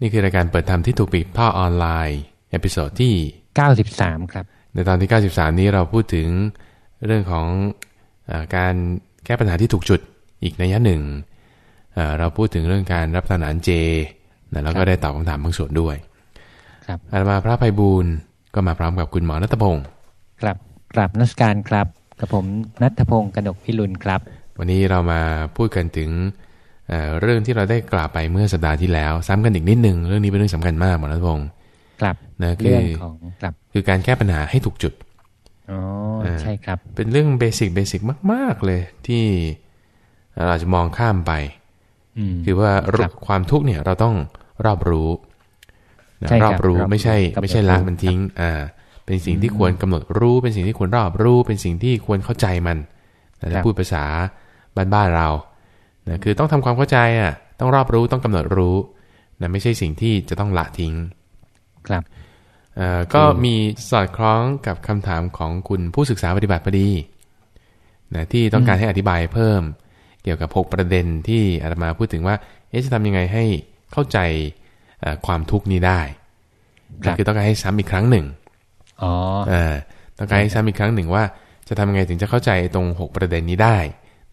นี่คือรายการเปิดธรรมที่ถูกปิดภาคออนไลน์ episode ที่ 93 ครับ ในตอนที่ 93 นี้เราพูดถึงเรื่องของอ่าการแก้ปัญหาที่ถูกจุดอีกนัยยะหนึ่งอ่าเราพูดถึงเรื่องการรับประทานอาหารเจนะแล้วก็ได้ตอบคำถามบางส่วนด้วย ครับอาตมาพระไพบูลย์ก็มาพร้อมกับคุณหมอณัฐพงศ์ครับกราบนมัสการครับกับผมณัฐพงศ์กนกพิรุณครับ วันนี้เรามาพูดกันถึง เอ่อเรื่องที่เราได้กล่าวไปเมื่อสัปดาห์ที่แล้ว ซ้ำกันอีกนิดหนึ่งเรื่องนี้เป็นเรื่องสำคัญมากหมอนัตพงศ์ครับนะคืเรื่อองของครับคือการแก้ปัญหาให้ถูกจุดอ๋ออ่าใช่ครับ เป็นเรื่องเบสิกเบสิกมาก ๆเลยที่เราอาจจะมองข้ามไปอืมคือว่าครับความทุกข์เนี่ยเราต้องรอบรู้นะใช่ครับรอบรู้รอบรู้ไม่ใช่กำหนดไม่ใช่ละรู้มันทิ้ง อ่า เป็นสิ่งที่ควรกำหนดรู้ เป็นสิ่งที่ควรรอบรู้ เป็นสิ่งที่ควรเข้าใจมันนะถ้าพูดภาษาบ้านๆเรา นะคือต้องทำความเข้าใจอะต้องรอบรู้ต้องกำหนดรู้นะไม่ใช่สิ่งที่จะต้องละทิ้ง ครับเอ่อก็มีสอดคล้องกับคำถามของคุณผู้ศึกษาปฏิบัติพอดีนะที่ต้องการให้อธิบายเพิ่ม เกี่ยวกับ 6 ประเด็นที่อาตมาพูดถึงว่าเอ๊ะจะทำยังไงให้เข้าใจเอ่อความทุกข์นี้ได้ครับคือต้องการให้ซ้ำอีกครั้งหนึ่งอ๋ออ่าต้องการให้ซ้ำอีกครั้งหนึ่งว่า จะทำยังไงถึงจะเข้าใจตรง 6 ประเด็นนี้ได้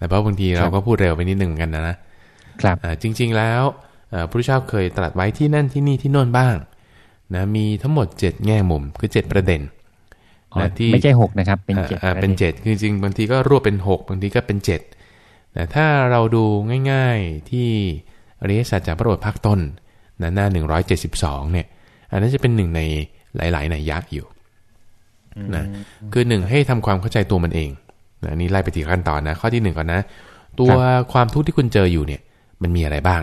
แต่เพราะบางทีเราก็พูดเร็วไปนิดหนึ่งเหมือนกันนะครับอ่าจริง ๆแล้วเอ่อพระพุทธเจ้าเคยตรัสไว้ที่นั่นที่นี่ที่โน่นบ้างนะมีทั้งหมด 7 แง่มุมคือ 7 ประเด็นอ๋อนะที่ไม่ใช่หกนะครับเป็นเจ็ดอ่าอ่าประเป็นด็เจ็ดคือจริงๆบางทีก็รวบเป็น 6 บางทีก็เป็น7แต่ถ้าเราดูง่ายๆที่อริยสัจจากพระโอษฐ์ภาคต้นนะหน้า 172เนี่ยอันนั้นจะเป็นหนึ่งในหลายๆในยยะอยู่นะคือหนึ่งให้ทำความเข้าใจตัวมันเอง นะอันนี้ไล่ไปทีละขั้นตอนนะ ข้อที่หนึ่งก่อนนะ ตัวความทุกข์ที่คุณเจออยู่เนี่ย มันมีอะไรบ้าง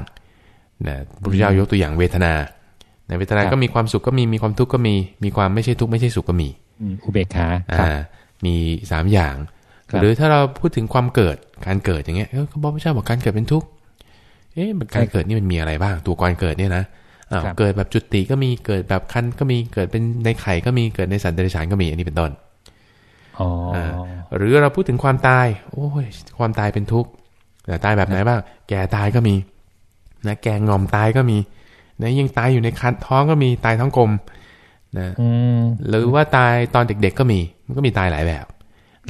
นะพระพุทธเจ้ายกตัวอย่างเวทนาในเวทนาก็มีความสุขก็มีมีความทุกข์ก็มี มีความไม่ใช่ทุกข์ไม่ใช่สุขก็มีอืมอุเบกขาครับอ่า มีสามอย่างครับหรือถ้าเราพูดถึงความเกิดการเกิดอย่างเงี้ยเอ้าพระพุทธเจ้าบอกการเกิดเป็นทุกข์เอ๊ะมันการเกิดนี่มันมีอะไรบ้าง ตัวการเกิดเนี่ยนะอ้าวครับเกิดแบบจุติก็มีเกิดแบบคันก็มีเกิดเป็นในไข่ก็มีเกิดในสัตว์เดรัจฉานก็มีอันนี้เป็นต้นอ๋อออ่า หรือเราพูดถึงความตาย โอ้ยความตายเป็นทุกข์แต่ตายแบบไหนบ้างแก่ตายก็มีนะแก่งอมตายก็มีนะยังตายอยู่ในคันท้องก็มีตายท้องกลมนะอืมหรือว่าตายตอนเด็กๆก็มี มันก็มีตายหลายแบบ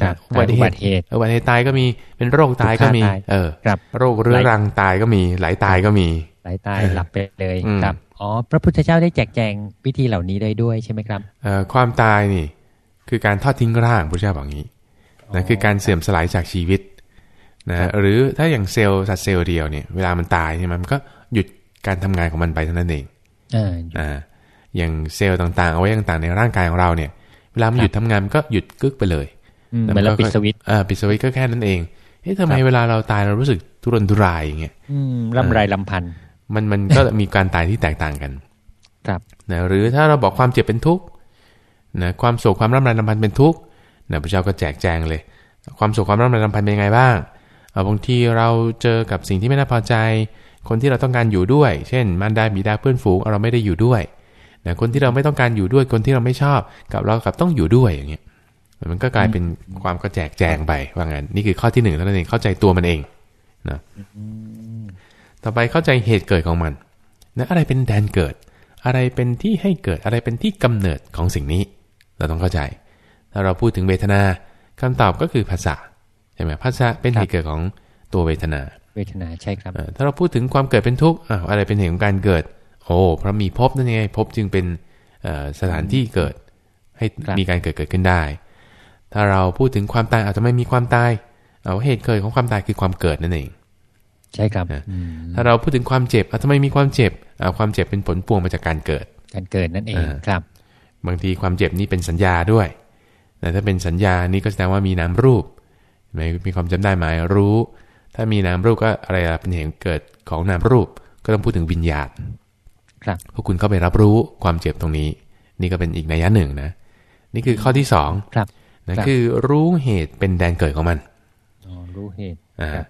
ครับอุบัติเหอุบัตุติเหตุอุบัติเหตุตายก็มีเป็นโรคตายก็มีถูกฆ่าตายเออครับโรคเรื้อรังตายก็มี หลายตายก็มีสายตายเออหลับไปเลยอืมครับอ๋อพระพุทธเจ้าได้แจกแจงวิธีเหล่านี้ได้ด้วยใช่ไหมครับเอ่อความตายนี่ คือการทอดทิ้งร่างพระเจ้าบอกงี้นะคือการเสื่อมสลายจากชีวิตนะหรือถ้าอย่างเซลล์สัตว์เซลล์เดียวเนี่ยเวลามันตายเนี่ยมันก็หยุดการทำงานของมันไปเท่านั้นเองเอออ่าอย่างเซลล์ต่างๆ เอาไว้ต่างๆในร่างกายของเราเนี่ย เวลามันหยุดทำงานมันก็หยุดกึกไปเลยอืมเหมือนเราปิดสวิตช์อ่าปิดสวิตช์ก็แค่นั้นเองเอ๊ะทำไมครับเวลาเราตายเรารู้สึกทุรนทุรายอย่างเงี้ยอืมลำไรลำพันธ์มันมันก็มีการตายที่แตกต่างกัน ครับนะหรือถ้าเราบอกความเจ็บเป็นทุกข์ นะความโศกความร่ำไรลำพันธ์เป็นทุกข์นะพระเจ้าก็แจกแจงเลย ความโศกความร่ำไรลำพันธ์เป็นยังไงบ้างเอาบางทีเราเจอกับสิ่งที่ไม่น่าพอใจ คนที่เราต้องการอยู่ด้วย เช่นมารดาบิดาเพื่อนฝูงเราไม่ได้อยู่ด้วยนะคนที่เราไม่ต้องการอยู่ด้วยคนที่เราไม่ชอบกับเรากับต้องอยู่ด้วยอย่างเงี้ยมันก็กลายเป็นความก็แจกแจงไปว่างั้นนี่คือข้อที่หนึ่งเท่านั้นเองเข้าใจตัวมันเองนะต่อไปเข้าใจเหตุเกิดของมันนะอะไรเป็นแดนเกิด อะไรเป็นที่ให้เกิดอะไรเป็นที่กำเนิดของสิ่งนี้ เราต้องเข้าใจ ถ้าเราพูดถึงเวทนาคำตอบก็คือภาษาใช่ไหมภาษาเป็นเหตุเกิดของตัวเวทนา เวทนาใช่ครับเอ่อถ้าเราพูดถึงความเกิดเป็นทุกข์อ้าวอะไรเป็นเหตุของการเกิด โอ้เพราะมีภพนั่นไงภพจึงเป็นเอ่อสถานที่เกิด ให้ครับมีการเกิดเกิดขึ้นได้ ถ้าเราพูดถึงความตายอาจจะไม่มีความตาย เอาเหตุเกิดของความตายคือความเกิดนั่นเอง ใช่ครับนะอืมถ้าเราพูดถึงความเจ็บอาจจะไม่มีความเจ็บอ่าความเจ็บเป็นผลพวงมาจากการเกิด การเกิดนั่นเองอ่าครับ บางทีความเจ็บนี้เป็นสัญญาด้วยแต่ถ้าเป็นสัญญานี้ก็แสดงว่ามีนามรูปเห็นไหมมีความจำได้หมายรู้ ถ้ามีนามรูปก็อะไรล่ะเป็นเหตุเกิดของนามรูปก็ต้องพูดถึงวิญญาณครับพวกคุณเข้าไปรับรู้ความเจ็บตรงนี้ นี่ก็เป็นอีกนัยยะหนึ่งนะ นี่คือข้อที่สองครับนะครับคือรู้เหตุเป็นแดนเกิดของมันอ๋อรู้เหตุอ่าครับ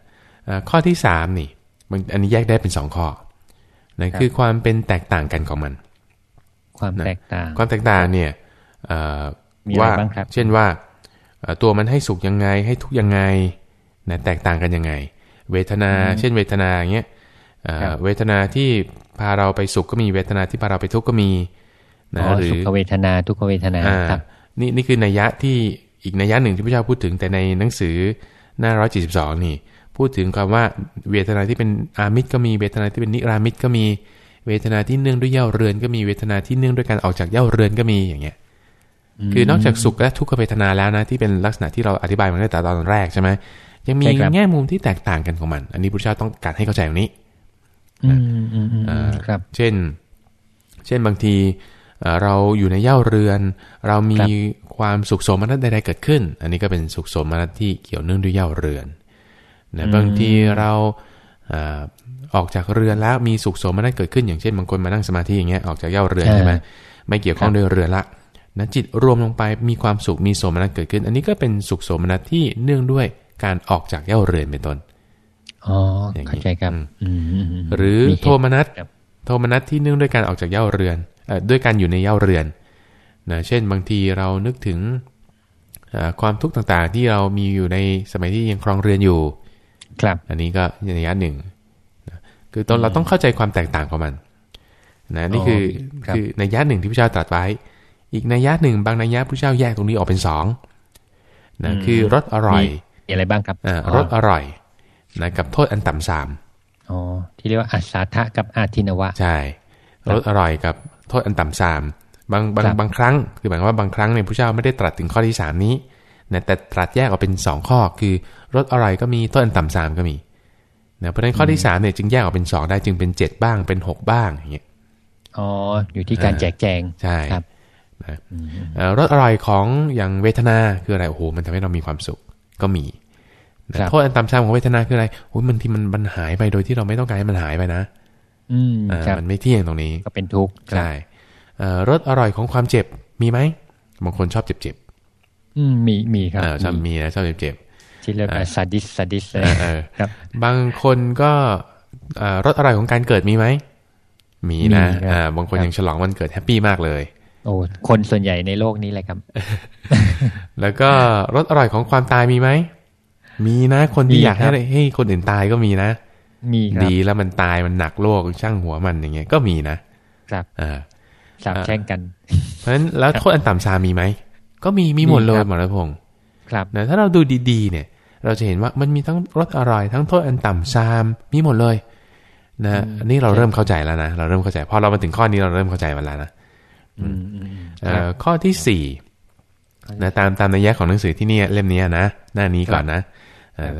อ่าข้อที่สามนี่มันอันนี้แยกได้เป็นสองข้อนะคือความเป็นแตกต่างกันของมัน ความนะแตกต่าง ความแตกต่างเนี่ยเอ่อมีอะไรว่าบ้างครับเช่นว่าเอ่อตัวมันให้สุขยังไงให้ทุกข์ยังไงนะแตกต่างกันยังไง เวทนา เช่นเวทนาอย่างเงี้ยเอ่อครับเวทนาที่พาเราไปสุขก็มีเวทนาที่พาเราไปทุกข์ก็มีนะอ๋อหรืสุอขเวทนาทุกขเวทนาอ่าครับนี่นี่คือนัยยะที่อีกนัยยะหนึ่งที่พระเจ้าพูดถึงแต่ในหนังสือหน้าร้อยจีสิบสองนี่ พูดถึงคำว่าเวทนาที่เป็นอามิตรก็มีเวทนาที่เป็นนิรามิตรก็มี เวทนาที่เนื่องด้วยเย่าเรือนก็มีเวทนาที่เนื่องด้วยการออกจากเย่าเรือนก็มีอย่างเงี้ยคือนอกจากสุขและทุกขเวทนาแล้วนะที่เป็นลักษณะที่เราอธิบายมาตั้งแต่ตอนแรกใช่ไหมยังมีใช่ครับแง่มุมที่แตกต่างกันของมัน อันนี้พระเจ้าต้องการให้เข้าใจตรงนี้อืมอืมอืมอืมเอ่อครับ เช่น เช่นบางทีเอ่อเราอยู่ในเย่าเรือน เรามีครับความสุขสมนัตใดๆเกิดขึ้น อันนี้ก็เป็นสุขสมนัตที่เกี่ยวเนื่องด้วยเย่าเรือนนะบางทีเราเอ่อออกจากเรือนแล้วมีสุขสมนัตเกิดขึ้นอย่างเช่นบางคนมานั่งสมาธิอย่างเงี้ยออกจากเย่าเรือนใช่ใช่ไหมไม่เกี่ยวข้องครับด้วยเรือนละนะจิตรวมลงไปมีความสุขมีโสมนัสเกิดขึ้น อันนี้ก็เป็นสุขโสมนัสที่เนื่องด้วยการออกจากเย่าเรือนเป็นต้นอ๋ออย่างนี้เข้าใจครับอืมอืมอืมมหรือมีเหตุโทมนัสครับโทมนัสที่เนื่องด้วยการออกจากเย่าเรือนเอ่อด้วยการอยู่ในเย่าเรือนนะเช่นบางทีเรานึกถึงเอ่อความทุกข์ต่างๆ ที่เรามีอยู่ในสมัยที่ยังครองเรือนอยู่ ครับ อันนี้ก็ในยะหนึ่งนะ คือตอนเราต้องเข้าใจความแตกต่างของมันนะนี่คือครับคือในยะหนึ่งที่พระเจ้าตรัสไว้ อีกในยะหนึ่งบางในยะพระเจ้าแยกตรงนี้ออกเป็นสองนะคือรสอร่อยมีอะไรบ้างครับอ่ารสอร่อยนะกับโทษอันต่ำสามอ๋อที่เรียกว่าอัศาทะกับอาทินวะ ใช่รสอร่อยกับโทษอันต่ำสามบางบางครับบางครั้งคือหมายความว่าบางครั้งเนี่ยพระเจ้าไม่ได้ตรัสถึงข้อที่สามนี้นะแต่ตรัสแยกออกเป็นสองข้อ คือรสอร่อยก็มีโทษอันต่ำสามก็มี นะเพราะฉะนั้นข้อที่สามเนี่ยจึงแยกออกเป็นสองได้จึงเป็นเจ็ดบ้างเป็นหกบ้างอย่างเงี้ยอ๋ออยู่ที่การแจกแจงใช่ครับนะเอ่อรสอร่อยของอย่างเวทนาคืออะไรโอ้โหมันทำให้เรามีความสุขก็มีนะครับโทษอันต่ำสามของเวทนาคืออะไรโอ้ยมันที่มันมันหายไปโดยที่เราไม่ต้องการให้มันหายไปนะ อืมอ่าครับมันไม่เที่ยงตรงนี้ก็เป็นทุกข์ครับใช่เอ่อรสอร่อยของความเจ็บมีไหมบางคนชอบเจ็บเจ็บอืมมีมีครับๆเออชอบมีนะชอบเจ็บเจ็บ ที่เรียกว่าซาดิสม์ซาดิสม์ๆเลยเออเออครับบางคนก็เอ่อรสอร่อยของการเกิดมีไหม มีนะมีครับอ่าบางคนครับยังฉลองวันเกิด happy มากเลย โอ้คนส่วนใหญ่ในโลกนี้แหละครับ แล้วก็รสอร่อยของความตายมีไหม มีนะคนที่มีอยากให้ครับให้คนอื่นตายก็มีนะ มีครับดีแล้วมันตายมันหนักโลกช่างหัวมันอย่างเงี้ยก็มีนะครับอ่าสาบแช่งกัน เพราะฉะนั้นแล้วโทษอันต่ำซามมีไหมก็มีมีหมดมีเลยครับหมอรัตพงศ์ครับนะถ้าเราดูดีๆ เนี่ย เราจะเห็นว่ามันมีทั้งรสอร่อย ทั้งโทษอันต่ำซามมีหมดเลยนะอันนี้เราเริ่มเข้าใจแล้วนะเราเริ่มเข้าใจพอเรามาถึงข้อนี้เราเริ่มเข้าใจมันแล้วนะอืมอืมเอ่อข้อที่สี่นะตามตามนัยยะของหนังสือที่เนี่ยเล่มเนี้ยนะหน้านี้ก่อนนะเอ่อ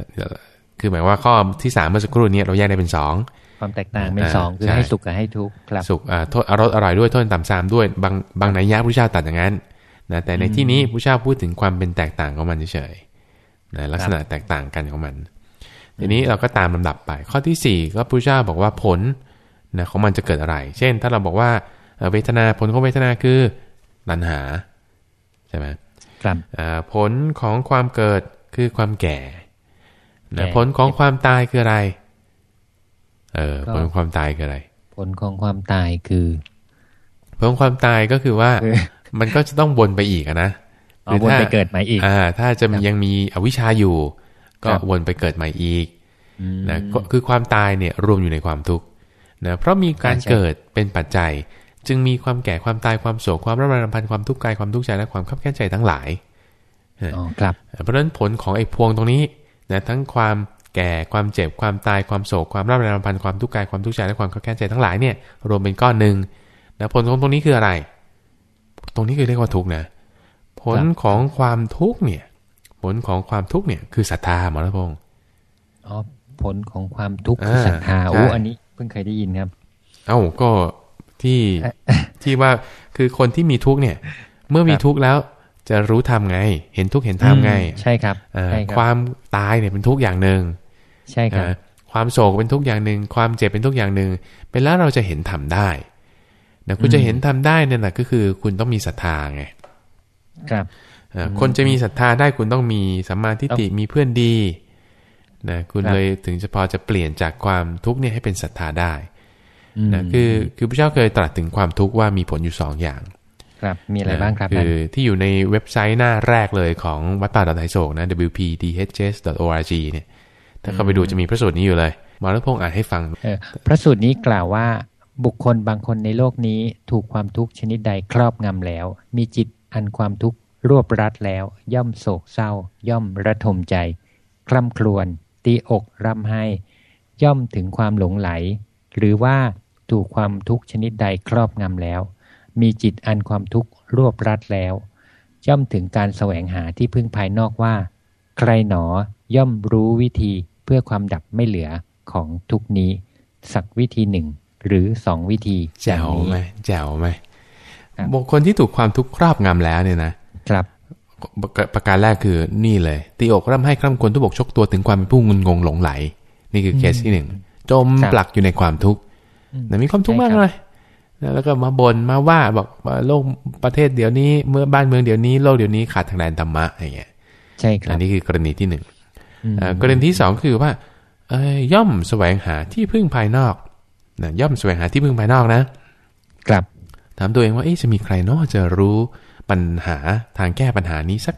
คือหมายว่าข้อที่สามเมื่อสักครู่เนี้เราแยกได้เป็นสองความแตกต่างเป็นอ่าสองคือใช่ให้สุขกับให้ทุกข์ครับสุขอ่าโทษอรสอร่อยด้วยโทษอันต่ำซามด้วยบางบางนัยยะผู้เจ้าตัดอย่างนั้นนะแต่ในที่นี้ผู้เจ้าพูดถึงความเป็นแตกต่างของมันเฉยๆ นะลักษณะแตกต่างกันของมัน ทีนี้เราก็ตามลำดับไป ข้อที่สี่ก็พระเจ้าบอกว่าผลนะของมันจะเกิดอะไร เช่น ถ้าเราบอกว่าเอ่อเวทนาผลของเวทนาคือตัณหาใช่ไหมครับอ่าผลของความเกิดคือความแก่นะแก่ผลของความตายคืออะไร เออก็ผลของความตายคืออะไร ผลของความตายคือ ผลของความตายก็คือว่าคือมันก็จะต้องวนไปอีกอะ นะเอาวนไปเกิดใหม่อีกอ่าถ้าจะยังมีอวิชชาอยู่ ก็ครับวนไปเกิดใหม่อีกอืมนะก็คือความตายเนี่ยรวมอยู่ในความทุกข์นะเพราะมีการใช่เกิดเป็นปัจจัย จึงมีความแก่ความตายความโศกความร่ำไรรำพันความทุกข์กายความทุกข์ใจและความขับแค้นใจทั้งหลายอ๋อครับ เพราะฉะนั้นผลของไอ้พวงตรงนี้นะทั้งความแก่ความเจ็บความตายความโศกความร่ำไรรำพันความทุกข์กายความทุกข์ใจและความขับแค้นใจทั้งหลายเนี่ยรวมเป็นก้อนหนึ่งนะผลของตรงนี้คืออะไร ตรงนี้คือเรียกว่าทุกข์นะ ผลของความทุกข์เนี่ย ผลของความทุกข์เนี่ย คือศรัทธาหมอรัตพงศ์อ๋อผลของความทุกข์คืออ่าศรัทธาใช่โอ้อันนี้เพิ่งเคยได้ยินครับ เอ้าก็ที่ที่ว่าคือคนที่มีทุกข์เนี่ย เมื่อมีครับทุกข์แล้วจะรู้ทำไง เห็นทุกข์เห็นธรรมไงอืมใช่ครับเอ่อใช่คครับวามตายเนี่ยเป็นทุกข์อย่างหนึ่งใช่ครับนะความโศกเป็นทุกข์อย่างหนึ่งความเจ็บเป็นทุกข์อย่างหนึ่งเป็นแล้วเราจะเห็นทำได้นะคุณจะเห็นทำได้เนี่ยแหละก็คือคุณต้องมีศรัทธาไง ครับเอ่ออคนจะมีศรัทธาได้คุณต้องมีสัมมาทิฏฐิมีเพื่อนดีนะคุณครับเลยถึงจะพอจะเปลี่ยนจากความทุกข์เนี่ยให้เป็นศรัทธาได้มนะคือคือพระเจ้าเคยตรัสถึงความทุกข์ว่ามีผลอยู่สองอย่าง ครับมีอะไรบ้างครับคืท่านอที่อยู่ในเว็บไซต์หน้าแรกเลยของวัดป่าดอนไทโศกนะ wpdhs.org เนี่ย ถ้าเข้าไปดูจะมีพระสูตรนี้อยู่เลยหมอรัตพงศ์อ่านให้ฟังเออพระสูตรนี้กล่าวว่าบุคคลบางคนในโลกนี้ถูกความทุกข์ชนิดใดครอบงำแล้ว มีจิต อันความทุกข์รวบรัดแล้ว ย่อมโศกเศร้า ย่อมระทมใจคร่ำครวญตีอกร่ำไห้ ย่อมถึงความหลงไหล หรือว่าถูกความทุกข์ชนิดใดครอบงำแล้ว มีจิตอันความทุกข์รวบรัดแล้ว ย่อมถึงการแสวงหาที่พึ่งภายนอกว่า ใครหนอย่อมรู้วิธีเพื่อความดับไม่เหลือของทุกนี้ สักวิธีหนึ่งหรือสองวิธีแจ๋วไหมแจ๋วไหม บบุคคลที่ถูกความทุกข์ครอบงำแล้วเนี่ยนะครับประประการแรกคือนี่เลย ตีอกร่ำให้คร่ำควรทุบกชกตัวถึงความเป็นผู้งุนงงหลงไหล นี่คือเคสที่หนึ่งจมครับปลักอยู่ในความทุกข์นะมีความทุกข์มากใช่ครับเลยนะแล้วก็มาบ่นมาว่าบอกว่าโลกประเทศเดี๋ยวนี้เมื่อบ้านเมืองเดี๋ยวนี้โลกเดี๋ยวนี้ขาดทางแดนธรรมะอะไรเงี้ยใช่ครัอับนนี้คือกรณีที่หนึ่งอืมเอ่อกรณีที่สองคือว่าเอ้ยย่อมแสวงหาที่พึ่งภายนอกนะย่อมแสวงหาที่พึ่งภายนอกนะครับ ถามตัวเองว่าเอ๊ะจะมีใครเนาะจะรู้ปัญหาทางแก้ปัญหานี้สัก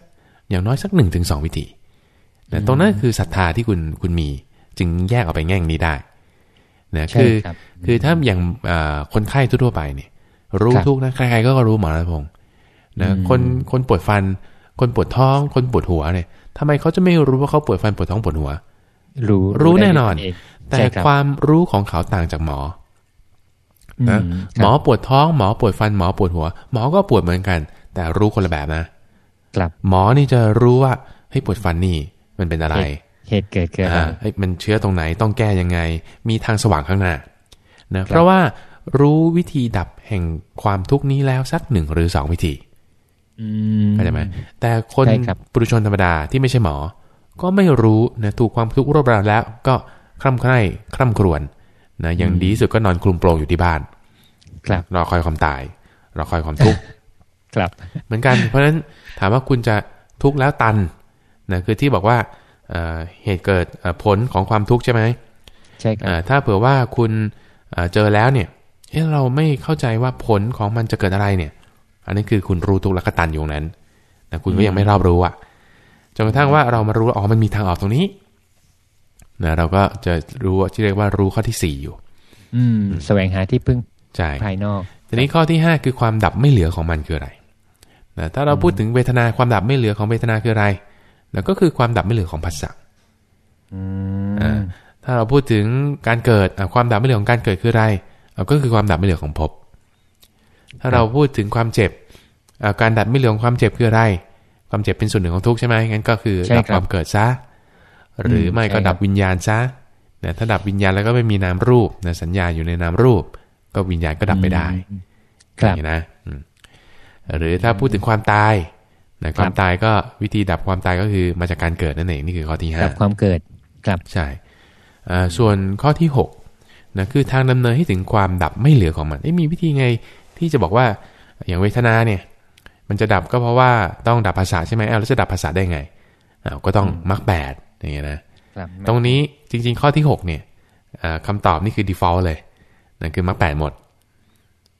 อย่างน้อยสักหนึ่งถึงสองวิธีนะตรงนั้นคือศรัทธาที่คุณคุณมี จึงแยกออกไปแง่งนี้ได้นะใช่คือครับคือถ้าอย่างเอ่อคนไข้ทั่วๆไปเนี่ย รู้ครับทุกข์นะใครๆก็รู้หมอรัตพงศ์นะอืมคนคนปวดฟัน คนปวดท้อง คนปวดหัวเนี่ยทำไมเขาจะไม่รู้ว่าเขาปวดฟันปวดท้องปวดหัว รู้รู้ได้แน่นอนด้วยเงแต่ใช่รับความรู้ของเขาต่างจากหมอ นะอืหมอครับปวดท้องหมอปวดฟันหมอปวดหัว หมอก็ปวดเหมือนกัน แต่รู้คนละแบบนะครับหมอนี่จะรู้ว่าเฮ้ยปวดฟันนี่ มันเป็นอะไร เหตุเกิดเกิดอะไรอ่าเฮ้ยมันเชื้อตรงไหนต้องแก้ยังไง มีทางสว่างข้างหน้านะเพราะว่ารู้วิธีดับแห่งความทุกข์นี้แล้วสักหนึ่งหรือสองวิธีอืมเข้าใจไหมแต่คนใช่ครับปุถุชนธรรมดาที่ไม่ใช่หมอ ก็ไม่รู้นะถูกความทุกข์รวบรัดแล้วก็คร่ำใคร่คร่ำครวญ นะอย่างดีที่สุดก็นอนคลุมโปรงอยู่ที่บ้าน ครับรอคอยความตายรอคอยความทุกข์ครับ เหมือนกัน เพราะฉะนั้นถามว่าคุณจะทุกข์แล้วตันนะคือที่บอกว่าเอ่อเหตุเกิดเอ่อผลของความทุกข์ใช่ไหมใช่ครัเอ่บอถ้าเผื่อว่าคุณเอ่อเจอแล้วเนี่ยเอ๊ะเราไม่เข้าใจว่าผลของมันจะเกิดอะไรเนี่ย อันนี้คือคุณรู้ทุกข์แล้วก็ตันอยู่ตรงนั้นนะคุณก็ยังไม่รอบรู้อะจนกระทั่งว่าเรามารู้ว่าอ๋อมันมีทางออกตรงนี้ นะเราก็จะรู้ว่าที่เรียกว่ารู้ข้อที่สี่อยู่ อืมแสวงหาที่พึ่งใช่ภายนอกทีนี้ข้อที่5คือความดับไม่เหลือของมันคืออะไรนะถ้าเราพูดถึงเวทนาความดับไม่เหลือของเวทนาคืออะไรนะก็คือความดับไม่เหลือของภาษาอืมอ่าถ้าเราพูดถึงการเกิดอะความดับไม่เหลือของการเกิดคืออะไรอะก็คือความดับไม่เหลือของภพถ้าเราพูดถึงความเจ็บอะการดับไม่เหลือของความเจ็บคืออะไร ความเจ็บเป็นส่วนหนึ่งของทุกข์ใช่ไหมงั้นก็คือดับความเกิดซะ หรือไม่ก็ดับวิญญาณซะนะถ้าดับวิญญาณแล้วก็ไม่มีนามรูปนะสัญญาอยู่ในนามรูป ก็วิญญาณก็ดับไม่ได้ครับอย่างนี้นะอืมหรือถ้าพูดถึงความตายนะความตายก็วิธีดับความตายก็คือมาจากการเกิดนั่นเองนี่คือข้อที่ห้าดับความเกิดครับใช่อ่าส่วนข้อที่6นะคือทางดำเนินให้ถึงความดับไม่เหลือของมันเอ๊ะมีวิธีไงที่จะบอกว่าอย่างเวทนาเนี่ย มันจะดับก็เพราะว่าต้องดับภาษาทใช่ไหมอ้าวแล้วจะดับภาษาทได้ไงอ้าวก็ต้องมรรคแปด อย่างเงี้ยนะครับตรงนี้จริง ๆ ข้อที่ 6 เนี่ยอ่าคำตอบนี่คือ default เลยนั่นคือมรรคแปดหมด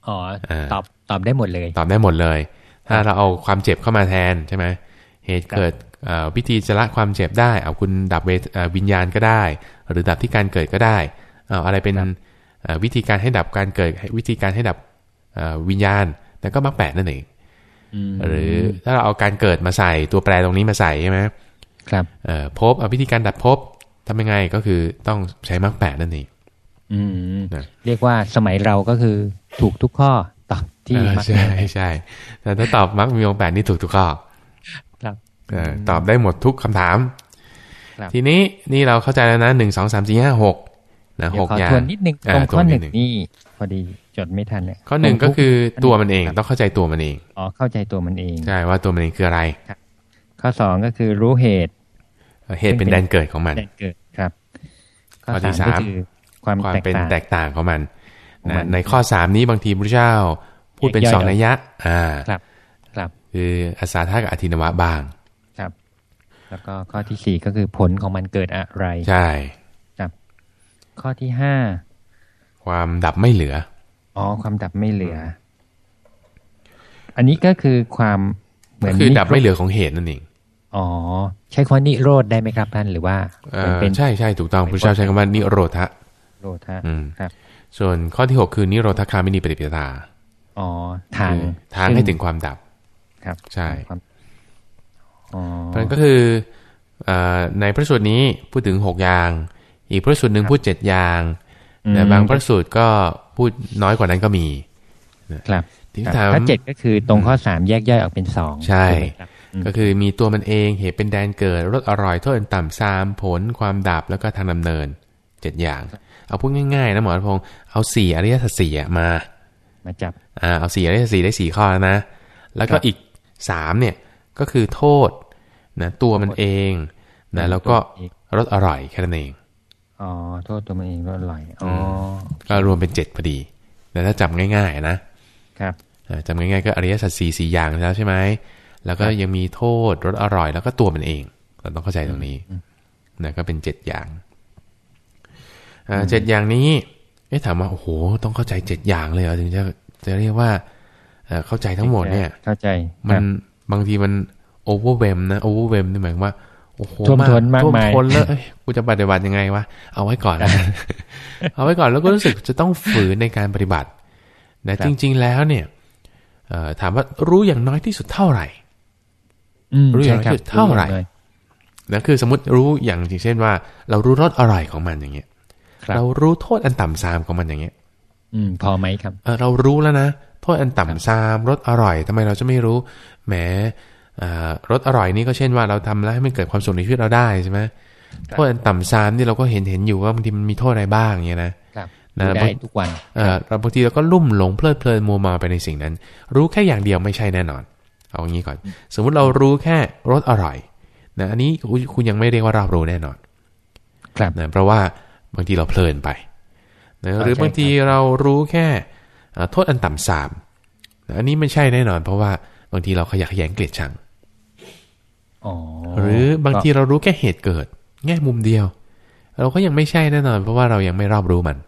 อ๋ออ่าตอบตอบได้หมดเลย ตอบได้หมดเลย ถ้าเราเอาความเจ็บเข้ามาแทนใช่ไหมเหตุเกิดเอ่อวิธีจะละความเจ็บได้ เอาคุณดับเวทเอ่อวิญญาณก็ได้ หรือดับที่การเกิดก็ได้เอาอะไรเป็นครับเอ่อวิธีการให้ดับการเกิด วิธีการให้ดับเอ่อวิญญาณแต่ก็มรรคแปดนั่นเองมหรือถ้าเราเอาการเกิดมาใส่ตัวแปรตรงนี้มาใส่ใช่ไหม ครับเอ่อภพเอาวิธีการดับภพทำยังไงก็คือต้องใช้มรรคแปดนั่นเองอืมนะเรียกว่าสมัยเราก็คือถูกทุกข้อตอบที่เออมักใช่ใช่แต่ถ้าตอบมรรคมีองค์แปดนี่ถูกทุกข้อ ครับเออตอบได้หมดทุกคำถามครับทีนี้นี่เราเข้าใจแล้วนะหนึ่งสองสามสี่ห้าหกนะเดี๋หยวกขออย่าทวงนนิดนึงอ่าตรงข้อทวนหนินึ่ดงนึงนี่พอดีจดไม่ทันเนี่ยข้อหนึ่งตรก็ทุคือตัวมันเองครับต้องเข้าใจตัวมันเองอ๋อเข้าใจตัวมันเองใช่ว่าตัวมันเองคืออะไร ข้อสองก็คือรู้เหตุเอ่อเหตุเป็นแดนเกิดของมันแดนเกิดครับข้อข้อที่สามก็สามคือความความแตกเป็นต่างแตกต่างของมันของมันะนในข้อสามนี้บางทีพระเจ้าพูดเป็นย่อยๆสองนัยยะ อ่าครับครับคืออาสาทะกับอธินวะบางครับ แล้วก็ข้อที่สี่ก็คือผลของมันเกิดอะไร ใช่ข้อที่ห้าความดับไม่เหลือ อ๋อ ความดับไม่เหลือ อันนี้ก็คือความเหมืก็อนคือมีดับไม่เหลือของเหตุนั่นเอง อ๋อ ใช้คำว่านิโรธได้ไหมครับท่านหรือว่าเอ่เป็นอเป็นใช่ใช่ถูกต้องพระเจ้าใช้คำว่านิโรธะโรธะอืมครับ ส่วนข้อที่หกคือนิโรธคามินีปฏิปทาอ๋อทางคือทางให้ถึงความดับ ครับ ใช่ความอ๋อเพราะฉะนั้นก็คือเอ่อในพระสูตรนี้พูดถึงหกอย่าง อีกพระสูตรหนึ่งพูดเจ็ดอย่างแต่บางพระสูตรก็พูดน้อยกว่านั้นก็มี ครับที่ครับถามถ้าเจ็ดก็คือตรงข้อสามแยกย่อยออกเป็นสองใช่ถู กไหมครับอืมก็คือมีตัวมันเองเหตุเป็นแดนเกิดรสอร่อยโทษอันต่ำซามผลความดับแล้วก็ทางดำเนินเจ็ดอย่าง เอาพูดง่ายๆนะหมอรัตพงศ์เอาสี่อริยสัจสี่อะมา มาจับอ่าเอาสี่อริยสัจสี่ได้สี่ข้อแล้วนะ แล้วก็ครับอีกสามเนี่ยก็คือโทษนะตัวมันเองนะแล้วก็อีกรสอร่อยแค่นั้นเองอ๋อโทษตัวมันเองก็อร่อยอ๋อก็รวมเป็นเจ็ดพอดีแต่ถ้าจำง่าย ๆ นะครับอ่าจำง่ายๆก็อริยสัจสี่สี่อย่างแล้วใช่ไหม แล้วก็ยังมีโทษรสอร่อย แล้วก็ตัวมันเอง เราต้องเข้าใจตรงนี้นะก็เป็นเจ็ดอย่างอ่าเจ็ดอย่างนี้ เอ๊ะถามว่าโอ้โห ต้องเข้าใจเจ็ดอย่างเลยเหรอถึงจะจะเรียกว่าเอ่อเข้าใจทั้งหมดเนี่ย เข้าใจ มัน คนรับบางทีมัน overwhelm นะ overwhelm นี่หมายความว่าโอ้โหท่วมท้นมากท่วมมายท้นแล้วเอ้ยกูจะปฏิบัติยังไงวะเอาไว้ก่อนเอาไว้ก่อนแล้วก็รู้สึกจะต้องฝืนในการปฏิบัตินะจริง ๆ แล้วเนี่ยเอ่อถามว่ารู้อย่างน้อยที่สุดเท่าไหร่อืม รู้อย่างใช่คบคือเท่าไหร่ลยนะคือสมมติรู้อย่างเช่นว่า เรารู้รสอร่อยของมันอย่างเงี้ยครับเรารู้โทษอันต่ำซามของมันอย่างเงี้ย อืม พอไหมครับเออเรารู้แล้วนะโทษอันต่ำซามรสอร่อยทำไมเราจะไม่รู้แหมเอ่อรสอร่อยนี่ก็เช่นว่าเราทำแล้วให้มันเกิดความสุขในชีวิตเราได้ใช่ไหมโทษอันต่ำซามนี่เราก็เห็นเห็นอยู่ว่าบางทีมันมีโทษอะไรบ้างอย่างเงี้ยนะครับนะดูได้บางทุกวันเออเราบางทีเราก็ลุ่มหลงเพลิดเพลินมัวเมาไปในสิ่งนั้น รู้แค่อย่างเดียวไม่ใช่แน่นอน เอาอย่างนี้ก่อน สมมุติเรารู้แค่รสอร่อยนะอันนี้คุณคุณยังไม่เรียกว่ารอบรู้แน่นอน ครับนะเพราะว่าบางทีเราเพลินไปนะเข้าใจหรือบางทีเรารู้แค่เอ่อโทษอันต่ำสามนะอันนี้ไม่ใช่แน่นอน เพราะว่าบางทีเราขยะแขยงเกลียดชังอ๋อหรือบางทีเรารู้แค่เหตุเกิด แง่มุมเดียว เราก็ยังไม่ใช่แน่นอน เพราะว่าเรายังไม่รอบรู้มัน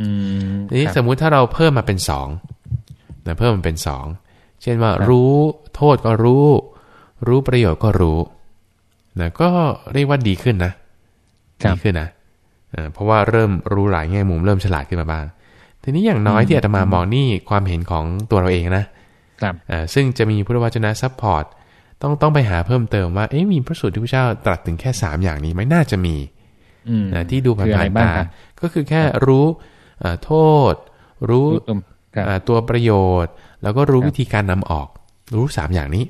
อืมทีนี้ครับสมมุติถ้าเราเพิ่มมาเป็นสองนะเพิ่มมันเป็นสอง เช่นว่าครับรู้โทษก็รู้ รู้ประโยชน์ก็รู้นะก็เรียกว่าดีขึ้นนะครับดีขึ้นนะเอ่อเพราะว่าเริ่มรู้หลายแง่มุมเริ่มฉลาดขึ้นมาบ้างทีนี้อย่างน้อยที่อาตมามองนี่ความเห็นของตัวเราเองนะครับเอ่อซึ่งจะมีพุทธวจนะซัพพอร์ตต้องต้องไปหาเพิ่มเติมว่าเอ๊ะมีพระสูตรที่พระเจ้าตรัสถึงแค่สามอย่างนี้ไหมน่าจะมีอืมนะที่ดูผ่าคืออะไรนๆบ้างตาครับก็คือแค่รู้เอ่อโทษ รู้รู้ ตัวครับอ่าตัวประโยชน์ แล้วก็รู้ครับวิธีการนำออก รู้สามอย่างนี้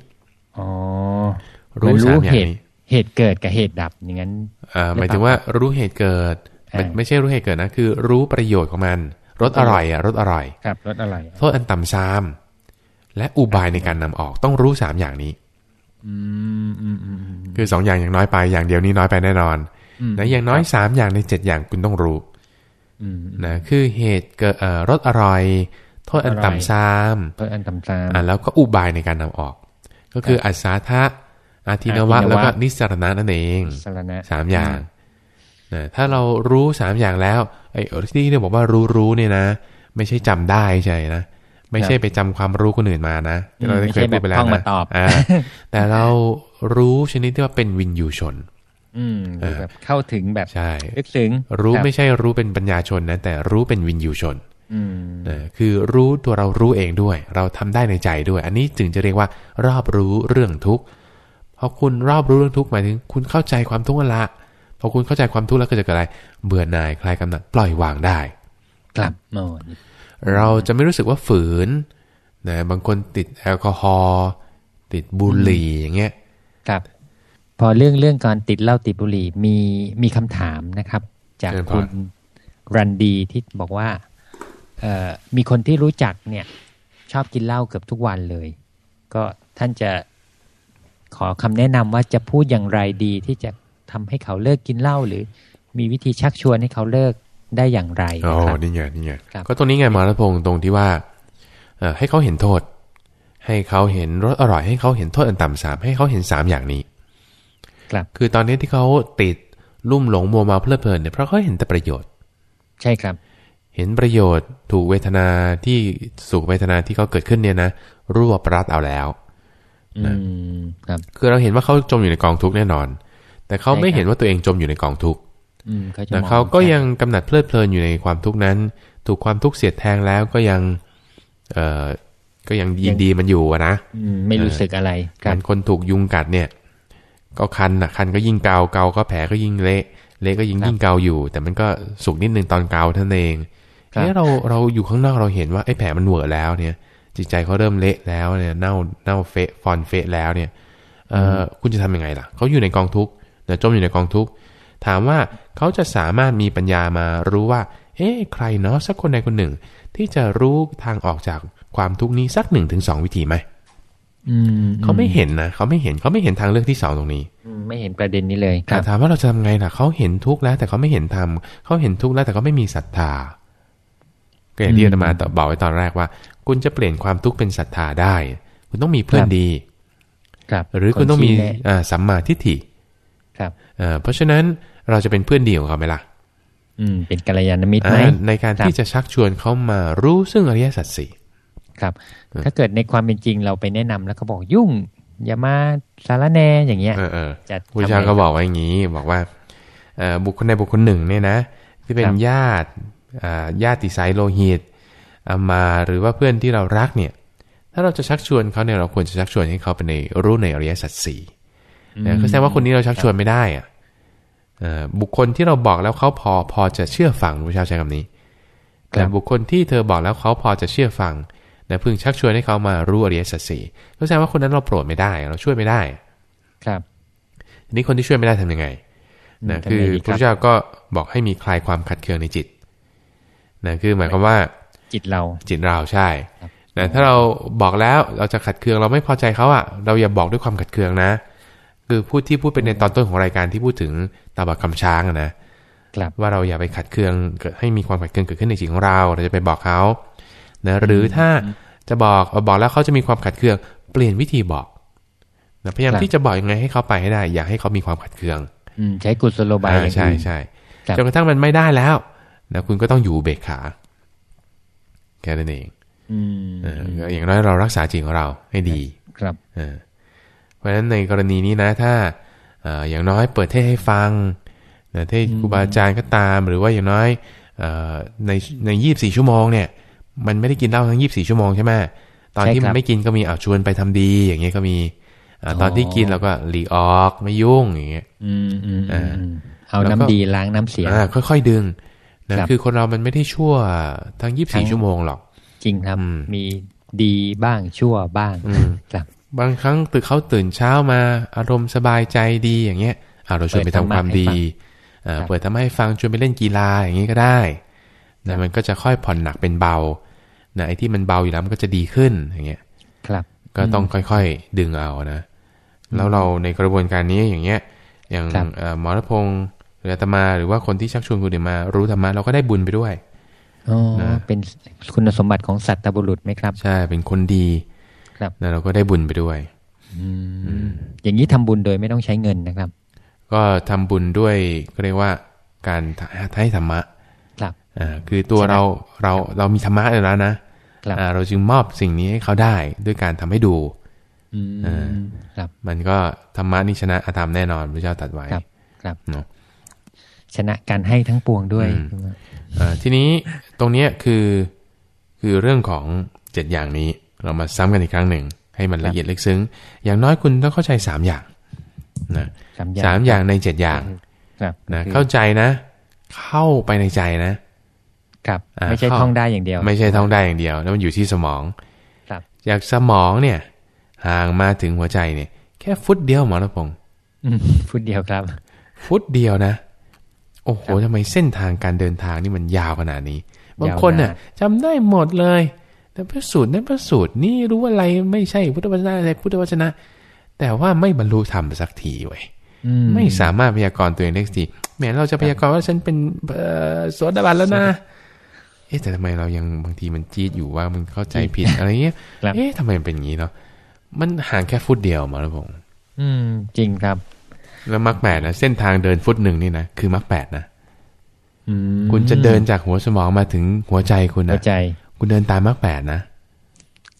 อ๋อรู้มันสามอย่าเหงตุนี้เหตุเกิดกับเหตุดับอย่างนั้นอ่าหมายถึงว่ารู้เหตุเกิดอ่าไม่ไม่ใช่รู้เหตุเกิดนะ คือรู้ประโยชน์ของมันรสอร่อยอะรสอร่อยครับรถอะไรโทษอันต่ำซาม และอุบายในการนำออกต้องรู้สามอย่างนี้อืมอืมอืมอืมคือสองอย่างอย่างน้อยไปอย่างเดียวนี้น้อยไปแน่นอนอืมนะอย่างน้อยสามอย่างในเจ็ดอย่างคุณต้องรู้อืมนะคือเหตุเกิดเอ่อรสอร่อย โทษอันต่ำซามเพื่ออันตำซามอ่าแล้วก็อุบายในการนำออก ก็คืออัศาทะอาทินวะอาทินวะแล้วก็นิสรณะนั่นเองสารณะสามอย่างนะถ้าเรารู้สามอย่างแล้วไอ้ที่ที่บอกว่ารู้รู้เนี่ยนะ ไม่ใช่จำได้ใช่นะไม่ใช่ไปจำความรู้คนอื่นมานะอืมเราได้ไม่เคใช่ยพูดไปแล้วแบบท่องนะมาตอบอ่าแต่เรารู้ชนิดที่ว่าเป็นวินยูชน อืมเออแบบเข้าถึงแบบใช่ลึกซึ้งรู้คบไม่ใช่รู้เป็นปัญญาชนนะแต่รู้เป็นวินยูชนอืม นะคือรู้ตัวเรารู้เองด้วย เราทำได้ในใจด้วย อันนี้จึงจะเรียกว่า รอบรู้เรื่องทุกข์พอคุณรอบรู้เรื่องทุกข์หมายถึง คุณเข้าใจความทุกข์นั่นละพอคุณเข้าใจความทุกข์แล้วก็จะเกิดอะไร เบื่อหน่ายคลายกำหนัดปล่อยวางได้ครับโน่นเราจะไม่รู้สึกว่าฝืนนะบางคนติดแอลกอฮอล์ติดบุหรี่อย่างเงี้ยครับ พอเรื่องเรื่องการติดเหล้าติดบุหรี่มีมีคำถามนะครับ จากเชิญพรคุณรันดีที่บอกว่าเอ่อ มีคนที่รู้จักเนี่ยชอบกินเหล้าเกือบทุกวันเลย ก็ท่านจะขอคำแนะนำว่าจะพูดอย่างไรดีที่จะทำให้เขาเลิกกินเหล้าหรือ มีวิธีชักชวนให้เขาเลิกได้อย่างไรอ๋อนะครับนี่ไงนี่ไงครับก็ตรงนี้ไงหมอรัตพงศ์ตรงที่ว่าเอ่อให้เขาเห็นโทษ ให้เขาเห็นรสอร่อยให้เขาเห็นโทษอันต่ำสามให้เขาเห็นสามอย่างนี้ครับคือตอนนี้ที่เขาติดลุ่มหลงมัวเมาเพลิดเพลินเนี่ยเพราะเขาเห็นแต่ประโยชน์ ใช่ครับ เห็นประโยชน์ถูกเวทนาที่สุขเวทนาที่เขาเกิดขึ้นเนี่ยนะรวบรัดเอาแล้วอืมครับคือเราเห็นว่าเขาจมอยู่ในกองทุกข์แน่นอน แต่เขาไม่เห็นว่าตัวเองจมอยู่ในกองทุกข์อืมเขาจะแต่มองเขาก็ยังกำหนัดเพลิดเพลินอยู่ในความทุกข์นั้น ถูกความทุกข์เสียดแทงแล้วก็ยังเอ่อก็ยังยินดีมันอยู่อะนะอืมไม่รู้สึกอะไรคการับรคนถูกยุงกัดเนี่ย ก็คันอะคันก็ยิ่งเกาเกาก็แผลก็ยิ่งเละเละก็ยิ่งยิ่งเกาอยู่ แต่มันก็สุกนิดนึงตอนเกาเท่านั้นเองครับเนี่ยเราเราอยู่ข้างนอกเราเห็นว่าไอ้แผลมันเหวอะแล้วเนี่ย จิตใจเขาเริ่มเละแล้วเนี่ยเน่าเน่าเฟะฟอนเฟะแล้วเนี่ยเออคุณจะทำยังไงล่ะเขาอยู่ในกองทุกข์นะจมอยู่ในกองทุกข์ถามว่าเขาจะสามารถมีปัญญามารู้ว่า เอ๊ะใครเนาะสักคนใดคนหนึ่ง ที่จะรู้ทางออกจากความทุกข์นี้สักหนึ่งถึงสองวิธีไหมอืมเขาไม่เห็นนะเขาไม่เห็นเขาไม่เห็นทางเลือกที่สองตรงนี้อืมไม่เห็นประเด็นนี้เลยคแต่รับถามว่าเราจะทำไงล่ะเขาเห็นทุกข์แล้วแต่เขาไม่เห็นธรรมเขาเห็นทุกข์แล้วแต่เขาไม่มีศรัทธา ก็อย่างที่อาตมาบอกไว้ตอนแรกว่า คุณจะเปลี่ยนความทุกข์เป็นศรัทธาได้ คุณต้องมีเพื่อนดีครับหรือคุณต้องมีนชี้แนะอ่าสัมมาทิฏฐิครับเอ่อเพราะฉะนั้นเราจะเป็นเพื่อนดีของเขาไหมล่ะอืมเป็นกัลยาณมิตรไหมอ่าในการครับที่จะชักชวนเขามารู้ซึ่งอริยสัจสี่ครับ ถ้าเกิดในความเป็นจริงเราไปแนะนำแล้วเขาบอกยุ่ง อย่ามาสารแหนอย่างเงี้ยเออเออจะพุทธเจ้าทำไงก็บอกไว้อย่างนี้บอกว่าเอ่อบุคคลในบุคคลหนึ่งเนี่ยนะ ที่เป็นครับญาติอ่า ญาติสายโลหิตเอามาหรือว่าเพื่อนที่เรารักเนี่ย ถ้าเราจะชักชวนเขาเนี่ยเราควรจะชักชวนให้เขาเป็นในรู้ในอริยสัจสี่นะก็แสดงว่าคนนี้เราชักชวนไม่ได้อะเอ่อบุคคลที่เราบอกแล้วเขาพอพอจะเชื่อฟังพระเจ้าใช้คำนี้ แต่บุคคลที่เธอบอกแล้วเขาพอจะเชื่อฟังนะพึงชักชวนให้เขามารู้อริยสัจสี่ก็แสดงว่าคนนั้นเราโปรดไม่ได้ เราช่วยไม่ได้ ครับทีนี้คนที่ช่วยไม่ได้ทำยังไงนะอืมคือทำไงดีพครับระเจ้าก็บอกให้มีคลายความขัดเคืองในจิต นะคือหมายความว่าจิตเราจิตเราใช่ครับนะถ้าเราบอกแล้วเราจะขัดเคืองเราไม่พอใจเขาอะเราอย่าบอกด้วยความขัดเคืองนะ คือพูดที่พูดเป็นในตอนต้นของรายการที่พูดถึงตาบักคำช้างอะนะครับว่าเราอย่าไปขัดเคืองเกิดให้มีความขัดเคืองเกิดขึ้นในจิตของเรา เราจะไปบอกเขานะหรือถ้าจะบอกเอาบอกแล้วเขาจะมีความขัดเคือง เปลี่ยนวิธีบอกนะพยายามครับที่จะบอกยังไงให้เขาไปให้ได้ อย่าให้เขามีความขัดเคืองอืมใช้กุศโลบายอย่างใช่อื่นใช่ครับจนกระทั่งมันไม่ได้แล้ว นะคุณก็ต้องอยู่เบกขา แค่นั้นเองอืมเอออย่างน้อยเรารักษาจิตของเราให้ดีครับเออเพราะฉะนั้นในกรณีนี้นะถ้าเอ่ออย่างน้อยเปิดเทศให้ฟังนะเทศครูบาอาจารย์ก็ตาม หรือว่าอย่างน้อยเอ่อในในยี่บสี่ชั่วโมงเนี่ย มันไม่ได้กินเหล้าทั้งยี่บสี่ชั่วโมงใช่ไหมตอนที่ใช่คมัรันบไม่กินก็มีเอาชวนไปทำดี อย่างเงี้ยก็มีอ่าอ๋อตอนที่กินเราก็หลีกออกไม่ยุ่งอย่างเงี้ยอืมอืมเออือมอืมเอาแล้วก็น้ำดีล้างน้ำเสียอ่าค่อยๆดึง นะครับคือคนเรามันไม่ได้ชั่วทั้งยี่บทั้สี่งชั่วโมงหรอก จริงครับอืมมีดีบ้างชั่วบ้างอืมครับบางครั้งตื่นเขาตื่นเช้ามา อารมณ์สบายใจดีอย่างเงี้ยอ่าเราชวนไปทำความดีอ่าครับเปิดทำให้ฟังชวนไปเล่นกีฬาอย่างงี้ก็ได้นะมันก็จะค่อยผ่อนหนักเป็นเบานะไอ้ที่มันเบาอยู่แล้วมันก็จะดีขึ้นอย่างเงี้ยครับ ก็ต้องค่อยๆดึงเอานะ แล้วเราในกระบวนการนี้อย่างเงี้ย อย่างครับเอ่อหมอรพงศ์ห รืออาตมาหรือว่าคนที่ชักชวนคนอื่นมา รู้ธรรมะเราก็ได้บุญไปด้วยอ๋อนะเป็นคุณสมบัติของสัตว์บุรุษไหมครับ ใช่เป็นคนดีครับนะเราก็ได้บุญไปด้วยอืมอย่างนี้ทำบุญโดยไม่ต้องใช้เงินนะครับ ก็ทำบุญด้วยก็เรียกว่าการให้ธรรมะครับอ่าคือตัวใช่ไหมเราเราเรามีธรรมะอยู่แล้วนะครับอ่าเราจึงมอบสิ่งนี้ให้เขาได้ด้วยการทำให้ดูอืมเออครับมันก็ธรรมะนี่ชนะอธรรมแน่นอนพระเจ้าตรัดไว้ครับครับเนาะ ชนะการให้ทั้งปวงด้วยอืมอ่าทีนี้ตรงเนี้ยคือคือเรื่องของเจ็ดอย่างนี้เรามาซ้ำกันอีกครั้งหนึ่ง ให้มันละเอียดลึกซึ้ง อย่างน้อยคุณต้องเข้าใจสามอย่างนะสามอย่างสามอย่างในเจ็ดอย่างครับนะคือเข้าใจนะ เข้าไปในใจนะครับอ่าไม่ใช่เข้าท่องได้อย่างเดียว ไม่ใช่ท่องได้อย่างเดียว แล้วมันอยู่ที่สมองครับจากสมองเนี่ย ห่างมาถึงหัวใจเนี่ย แค่ฟุตเดียวหมอระพงศ์อืมพูดเดียวครับ ฟุตเดียวนะ โอ้โหครับทำไมเส้นทางการเดินทางนี่มันยาวขนาดนี้บางยาวคนน่ะนานจำได้หมดเลย แต่พระสูตรนั้นพระสูตรนี่รู้อะไรไม่ใช่พุทธวจนะอะไรพุทธวจนะ แต่ว่าไม่บรรลุธรรมสักทีเว้ยอืมไม่สามารถพยากรณ์ตัวเองได้สักทีแม้เราจะพยากรณ์ว่าฉันเป็นเอ่อโสดาบันแล้วนะเอ๊ะแต่ทำไมเรายังบางทีมันจี๊ดอยู่ว่ามันเข้าใจผิดอะไรเงี้ยครับเอ๊ะทำไมมันเป็นอย่างนี้เนาะมันห่างแค่ฟุตเดียวมาแล้วผมอืม จริงครับ แล้วมรรคแปดนะเส้นทางเดินฟุตหนึ่งนี่นะคือมรรคแปดนะอืมคุณจะเดินจากหัวสมองมาถึงหัวใจคุณหัวนะใจ คุณเดินตามมรรคแปดนะ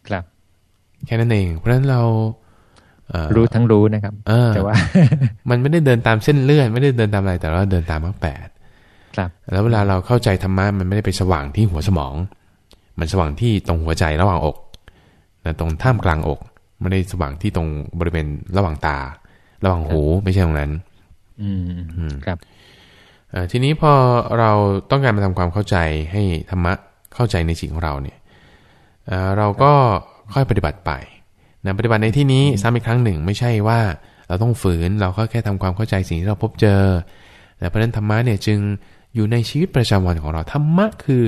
ครับ แค่นั้นเอง เพราะฉะนั้นเราเอ่อรู้ทั้งรู้นะครับเออแต่ว่า มันไม่ได้เดินตามเส้นเลื่อน ไม่ได้เดินตามอะไร แต่ว่าเดินตามมรรคแปดครับ แล้วเวลาเราเข้าใจธรรมะมันไม่ได้ไปสว่างที่หัวสมอง มันสว่างที่ตรงหัวใจระหว่างอกนะตรงท่ามกลางอกไม่ได้สว่างที่ตรงบริเวณระหว่างตา ระหว่างหูไม่ใช่ตรงนั้น อืมอืมครับเอ่อทีนี้พอเราต้องการมาทำความเข้าใจให้ธรรมะเข้าใจในจิตของเราเนี่ยเอ่อเราก็ค่อยปฏิบัติไปนะปฏิบัติในที่นี้ซ้ำอีกครั้งหนึ่ง ไม่ใช่ว่าเราต้องฝืนเราก็แค่ทำความเข้าใจสิ่งที่เราพบเจอนะเพราะฉะนั้นธรรมะเนี่ยจึงอยู่ในชีวิตประจำวันของเราธรรมะคือ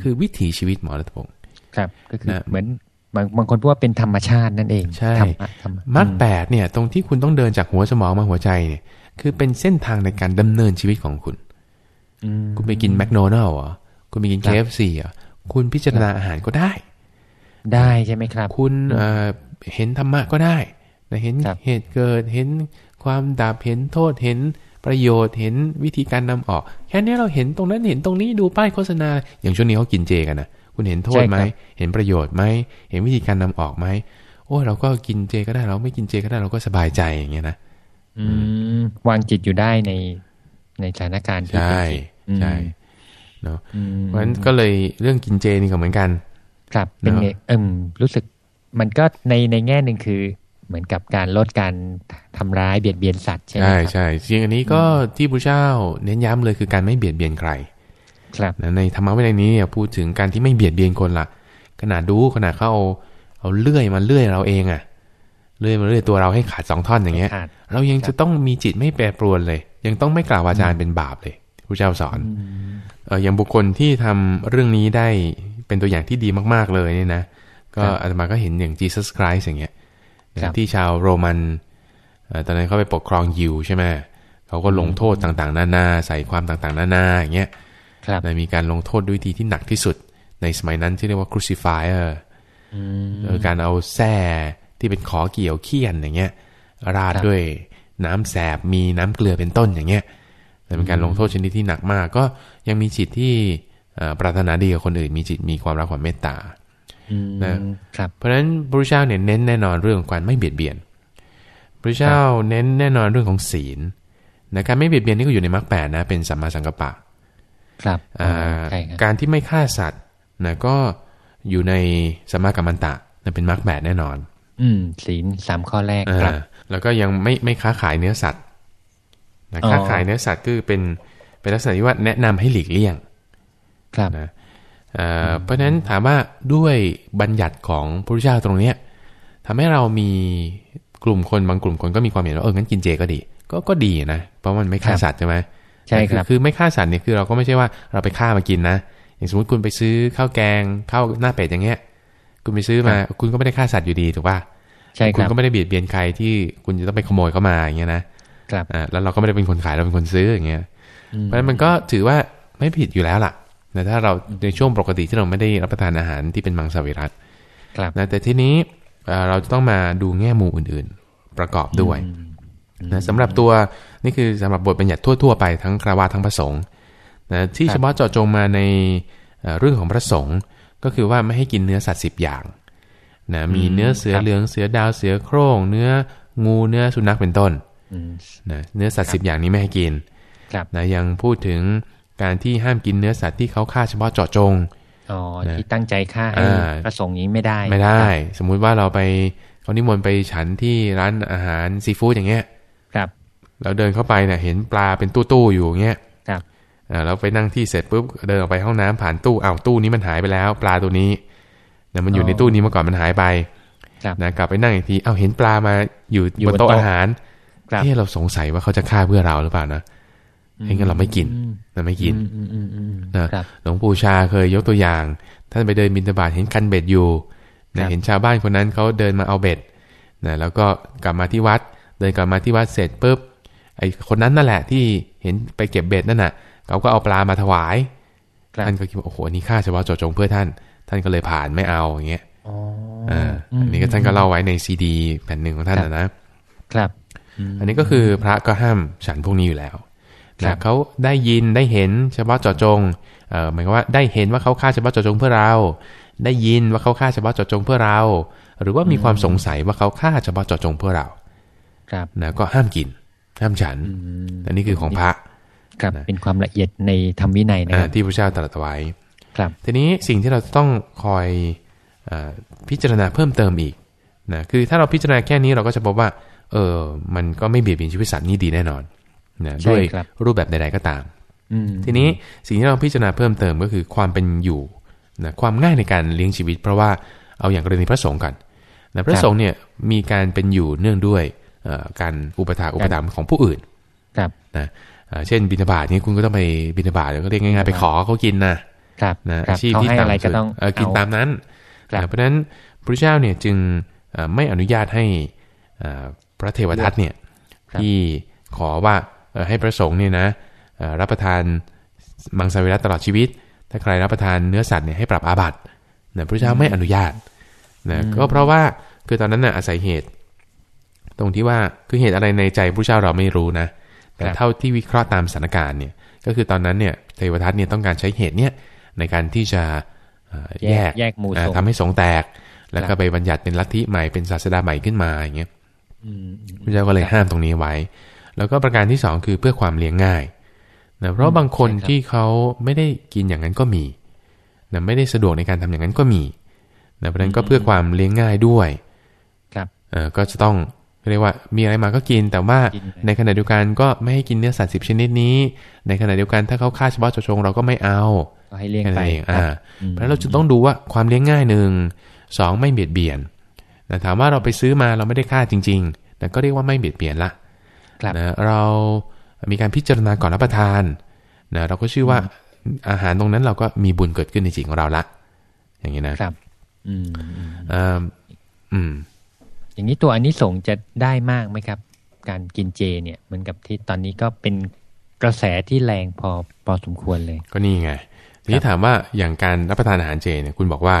คือวิถีชีวิตหมอรัตพงศ์ครับ ก็คือนะเหมือน บางบางคนพูดว่าเป็นธรรมชาตินั่นเองใช่ธรรมะธรรมะมรรคอืแปดเนี่ยตรงที่คุณต้องเดินจากหัวสมองมาหัวใจเนี่ย คือเป็นเส้นทางในการดำเนินชีวิตของคุณอืมคุณไปกินแมคโดนัลล์เหรอคุณไปกินครัเคบฟซีอะคุณพิจารณาอาหารก็ได้ ได้ใช่ไหมครับ คุณเอ่อเห็นธรรมะก็ได้นะเห็นครับเหตุเกิดเห็นความดับเห็นโทษเห็นประโยชน์เห็นวิธีการนำออก แค่นี้เราเห็นตรงนั้นเห็นตรงนี้ดูป้ายโฆษณา อย่างช่วงนี้เขากินเจกันนะ คุณเห็นโทษไหม เห็นประโยชน์ไหม เห็นวิธีการนำออกไหม โอ้ยเราก็กินเจก็ได้ เราไม่กินเจก็ได้เราก็สบายใจอย่างเงี้ยนะอืมวางจิตอยู่ได้ในในสถานการณ์ที่ใช่เป็นจริงใช่อืมเนาะอืมเพราะฉะนั้นก็เลยเรื่องกินเจนี่ก็เหมือนกัน ครับเป็นไงเนอะเอิมรู้สึกมันก็ในในแง่หนึ่งคือเหมือนกับการลดการทำร้ายเบียดเบียนสัตว์ใช่ไหมใช่ครับใช่จริงอันนี้ก็ที่พระเจ้าเน้นย้ำเลยคือการไม่เบียดเบียนใคร ครับนะในธรรมะวินัยนี้เนี่ยพูดถึงการที่ไม่เบียดเบียนคนละขนาดดูขนาดเขาเอาเอาเลื่อยมาเลื่อยเราเองอะเลื่อยมาเลื่อยตัวเราให้ขาดสองท่อนอย่างเงี้ยขาดเรายังจะต้องมีจิตไม่แปรปรวนเลย ยังต้องไม่กล่าววาจาเป็นบาปเลยพระเจ้าสอนเอออย่างบุคคลที่ทำเรื่องนี้ได้เป็นตัวอย่างที่ดีมากๆเลยเนี่ยนะ ก็ครับอาตมาก็เห็นอย่าง Jesus Christ อย่างเงี้ยครับที่ชาวโรมันเอ่อตอนนั้นเขาไปปกครองยิวใช่ไหมเขาก็ลงโทษต่างๆ นานา ใส่ความต่างๆ นานาอย่างเงี้ยครับ นะมีการลงโทษด้วยวิธีที่หนักที่สุด ในสมัยนั้นที่เรียกว่า crucifier อืมเออการเอาแส้ที่เป็นขอเกี่ยวเคี่ยนอย่างเงี้ย ราดครับด้วยน้ำแสบมีน้ำเกลือเป็นต้นอย่างเงี้ยแต่เป็นการลงโทษชนิดที่หนักมาก ก็ยังมีจิตที่เอ่อปรารถนาดีกับคนอื่น มีจิตมีความรักความเมตตาอืมนะครับเพราะฉะนั้นพระพุทธเจ้าเนี่ยเน้นแน่นอนเรื่องของการไม่เบียดเบียนพระพุทธเจ้าเน้นแน่นอนเรื่องของศีลนะการไม่เบียดเบียนนี่ก็อยู่ในมรรคแปดนะเป็นสัมมาสังกัปปะ ครับอ่าใช่ครับการที่ไม่ฆ่าสัตว์นะก็อยู่ในสมมากัมมันตะนะเป็นมรรคแปดแน่นอน อืมศีลสามข้อแรกอ่าครับ แล้วก็ยังไม่ไม่ค้าขายเนื้อสัตว์นะอ๋อค้าขายเนื้อสัตว์คือเป็นเป็นลักษณะที่ว่าแนะนำให้หลีกเลี่ยง ครับนะเอ่อเพราะฉะนั้นถามว่าด้วยบัญญัติของพระพุทธเจ้าตรงเนี้ยทำให้เรามีกลุ่มคนบางกลุ่มคนก็มีความเห็นว่าเอองั้นกินเจก็ดี ก็ก็ดีนะ เพราะมันไม่ฆ่าสัตว์ใช่ไหม ใช่ครับอคือไม่ฆ่าสัตว์เนี่ยคือเราก็ไม่ใช่ว่าเราไปฆ่ามากินนะอย่างสมมติคุณไปซื้อข้าวแกงข้าวหน้าเป็ดอย่างเงี้ย คุณไปซื้อมาคุณก็ไม่ได้ฆ่าสัตว์อยู่ดีถูกป่ะใช่คคุณรับก็ไม่ได้เบียดเบียนใครที่คุณจะต้องไปขโมยเข้ามาอย่างเงี้ยนะครับอ่าแล้วเราก็ไม่ได้เป็นคนขายเราเป็นคนซื้ออย่างเงี้ยอืมเพราะฉะนั้นมันก็ถือว่าไม่ผิดอยู่แล้วล่ะแต่ถ้าเราในช่วงปกติที่เราไม่ได้รับประทานอาหารที่เป็นมังสวิรัตครับนะแต่ทีนี้เอ่อเราจะต้องมาดูแง่มุมอื่น ๆ ประกอบด้วยอืมนะสำหรับตัว นี่คือสำหรับบทบัญญัติทั่ว ๆ ไปทั้งคราวาสทั้งพระสงฆ์นะที่ครับเฉพาะเจาะจงมาในเอ่อเรื่องของพระสงฆ์ก็คือว่าไม่ให้กินเนื้อสัตว์สิบอย่างนะมีเนื้อเสือเหลืองเสือดาวเสือโคร่งเนื้องูเนื้อสุนัขเป็นต้นอืมนะเนื้อสัตว์สิบอย่างนี้ไม่ให้กินครับนะยังพูดถึงการที่ห้ามกินเนื้อสัตว์ที่เขาฆ่าเฉพาะเจาะจงอ๋อนะที่ตั้งใจฆ่าให้อ่าพระสงฆ์นี้ไม่ได้ ไม่ได้ครับสมมุติว่าเราไปเขานิมนต์ไปฉันที่ร้านอาหารซีฟู้ดอย่างเงี้ยครับ เราเดินเข้าไปเนี่ยเห็นปลาเป็นตู้ๆอยู่อย่างเงี้ยครับอ่าเราไปนั่งที่เสร็จปุ๊บเดินออกไปห้องน้ำผ่านตู้อ้าวตู้นี้มันหายไปแล้ว ปลาตัวนี้นะมันอยู่ในตู้นี้เมื่อก่อนมันหายไปครับนะกลับไปนั่งอีกทีอ้าวเห็นปลามาอยู่อยู่บบนนโต๊ะโต๊ะอาหารครับเฮ้เราสงสัยว่าเขาจะฆ่าเพื่อเราหรือเปล่านะเฮ้งั้นเราไม่กินอืมเราไม่กินอืมอืมอืมอืมนะครับหลวงปู่ชาเคยยกตัวอย่าง ท่านไปเดินบินตบาตเห็นคันเบ็ดอยู่ครันะบเห็นชาวบ้านคนนั้นเขาเดินมาเอาเบ็ดนะแล้วก็กลับมาที่วัด เดินกลับมาที่วัดเสร็จปุ๊บ ไอ้คนนั้นนั่นแหละที่เห็นไปเก็บเบ็ดนั่นน่ะเขาก็เอาปลามาถวายครับท่านก็คิดว่าโอ้โหอันนี้ค่าเฉพาะเจาะจงเพื่อท่าน ท่านก็เลยผ่านไม่เอาอย่างเงี้ยอ๋ออ่าอันนี้ก็ท่านก็เล่าไว้ในซีดีแผ่นหนึ่งของท่านนะนะครับ อันนี้ก็คือพระก็ห้ามฉันพวกนี้อยู่แล้วครันะบเขาได้ยินได้เห็นเฉพาะเจาะจงเอ่อหมายความว่าได้เห็นว่าเขาฆ่าเฉพาะเจาะจงเพื่อเรา ได้ยินว่าเขาฆ่าเฉพาะเจาะจงเพื่อเรา หรือว่ามีความสงสัยว่าเขาฆ่าเฉพาะเจาะจงเพื่อเรา ครับนะก็ห้ามกิน ห้ามฉันอืมอันนี้คือของพระครับนะเป็นความละเอียดในธรรมวินัยนะอ่าครับที่พระเจ้าตรัสไว้ ครับ ทีนี้สิ่งที่เราต้องคอยเออพิจารณาเพิ่มเติมอีกนะคือถ้าเราพิจารณาแค่นี้เราก็จะพบว่า เออมันก็ไม่เบียดเบียนชีวิตสัตว์นี่ดีแน่นอนนะใช่ด้วยครับรูปแบบใดๆก็ตามอืมทีนี้สิ่งที่เราพิจารณาเพิ่มเติมก็คือความเป็นอยู่นะความง่ายในการเลี้ยงชีวิต เพราะว่าเอาอย่างกรณีพระสงฆ์กันนะพระสงฆ์เนี่ยมีการเป็นอยู่เนื่องด้วยเอ่อ การอุปถากอุปถัมภ์ของผู้อื่น ครับนะเอ่อเช่นบิณฑบาตนี่คุณก็ต้องไปบิณฑบาตก็เรียกง่ายๆไปขอเขากินนะครับนะครัอาบชีพเขาที่ให้อะไรต่ำก็สุดต้องเออกินเอาตามนั้นครับนะเพราะฉะนั้นพระเจ้าเนี่ยจึงเอ่อไม่อนุญาตให้เอ่อพระเทวทัตเนี่ยครับที่ขอว่าเอ่อให้พระสงฆ์เนี่ยนะเอ่อรับประทานมังสวิรัตตลอดชีวิต ถ้าใครรับประทานเนื้อสัตว์เนี่ยให้ปรับอาบัตินะพระเจ้าไม่อนุญาตนะก็เพราะว่าคือตอนนั้นน่ะอาศัยเหตุ ตรงที่ว่าคือเหตุอะไรในใจพระเจ้าเราไม่รู้นะ แต่ครับเท่าที่วิเคราะห์ตามสถานการณ์เนี่ยก็คือตอนนั้นเนี่ยเทวทัตเนี่ยต้องการใช้เหตุเนี่ยในการที่จะเอ่อแยแยกกแยกหมู่อ่าสงฆ์ทำให้สงฆ์แตก แล้วคก็รับไปบัญญัติเป็นลัทธิใหม่เป็นศาสดาใหม่ขึ้นมาอย่างเงี้ยอืมอืมพระเจ้าก็เลยห้ามตรงนี้ไว้ แล้วก็ประการที่สองคือเพื่อความเลี้ยงง่ายนะเพราะบางคนใช่ครับที่เขาไม่ได้กินอย่างนั้นก็มีนะไม่ได้สะดวกในการทำอย่างนั้นก็มีนะเพราะฉะนั้นก็เพื่อความเลี้ยงง่ายด้วย ครับเออก็จะต้อง เรียกว่ามีอะไรมาก็กิน แต่ว่ากินในขณะเดียวกันก็ไม่ให้กินเนื้อสัตว์สิบชนิดนี้ ในขณะเดียวกันถ้าเขาฆ่าเฉพาะเจาะจงเราก็ไม่เอาก็ให้เลี้ยงแค่ไปนั้นเองคอ่ารับอืมเพราะฉะนั้นเราจะต้องดูว่าความเลี้ยงง่ายหนึ่งสองไม่เบียดเบียนนะถามว่าเราไปซื้อมาเราไม่ได้ฆ่าจริงๆแต่ก็เรียกว่าไม่เบียดเบียนละครับนะเรามีการพิจารณาก่อนรับประทานนะเราก็ชื่อว่าอาหารตรงนั้นเราก็มีบุญเกิดขึ้นในจิตของเราละ อย่างนี้นะครับ อืมอืมอ่าอืม อย่างนี้ตัวอันนี้สงส์จะได้มากไหมครับ การกินเจเนี่ยเหมือนกับที่ตอนนี้ก็เป็นกระแสที่แรงพอพอสมควรเลย ก็นี่ไงทีนี้ถามว่าอย่างการรับประทานอาหารเจเนี่ยคุณบอกว่า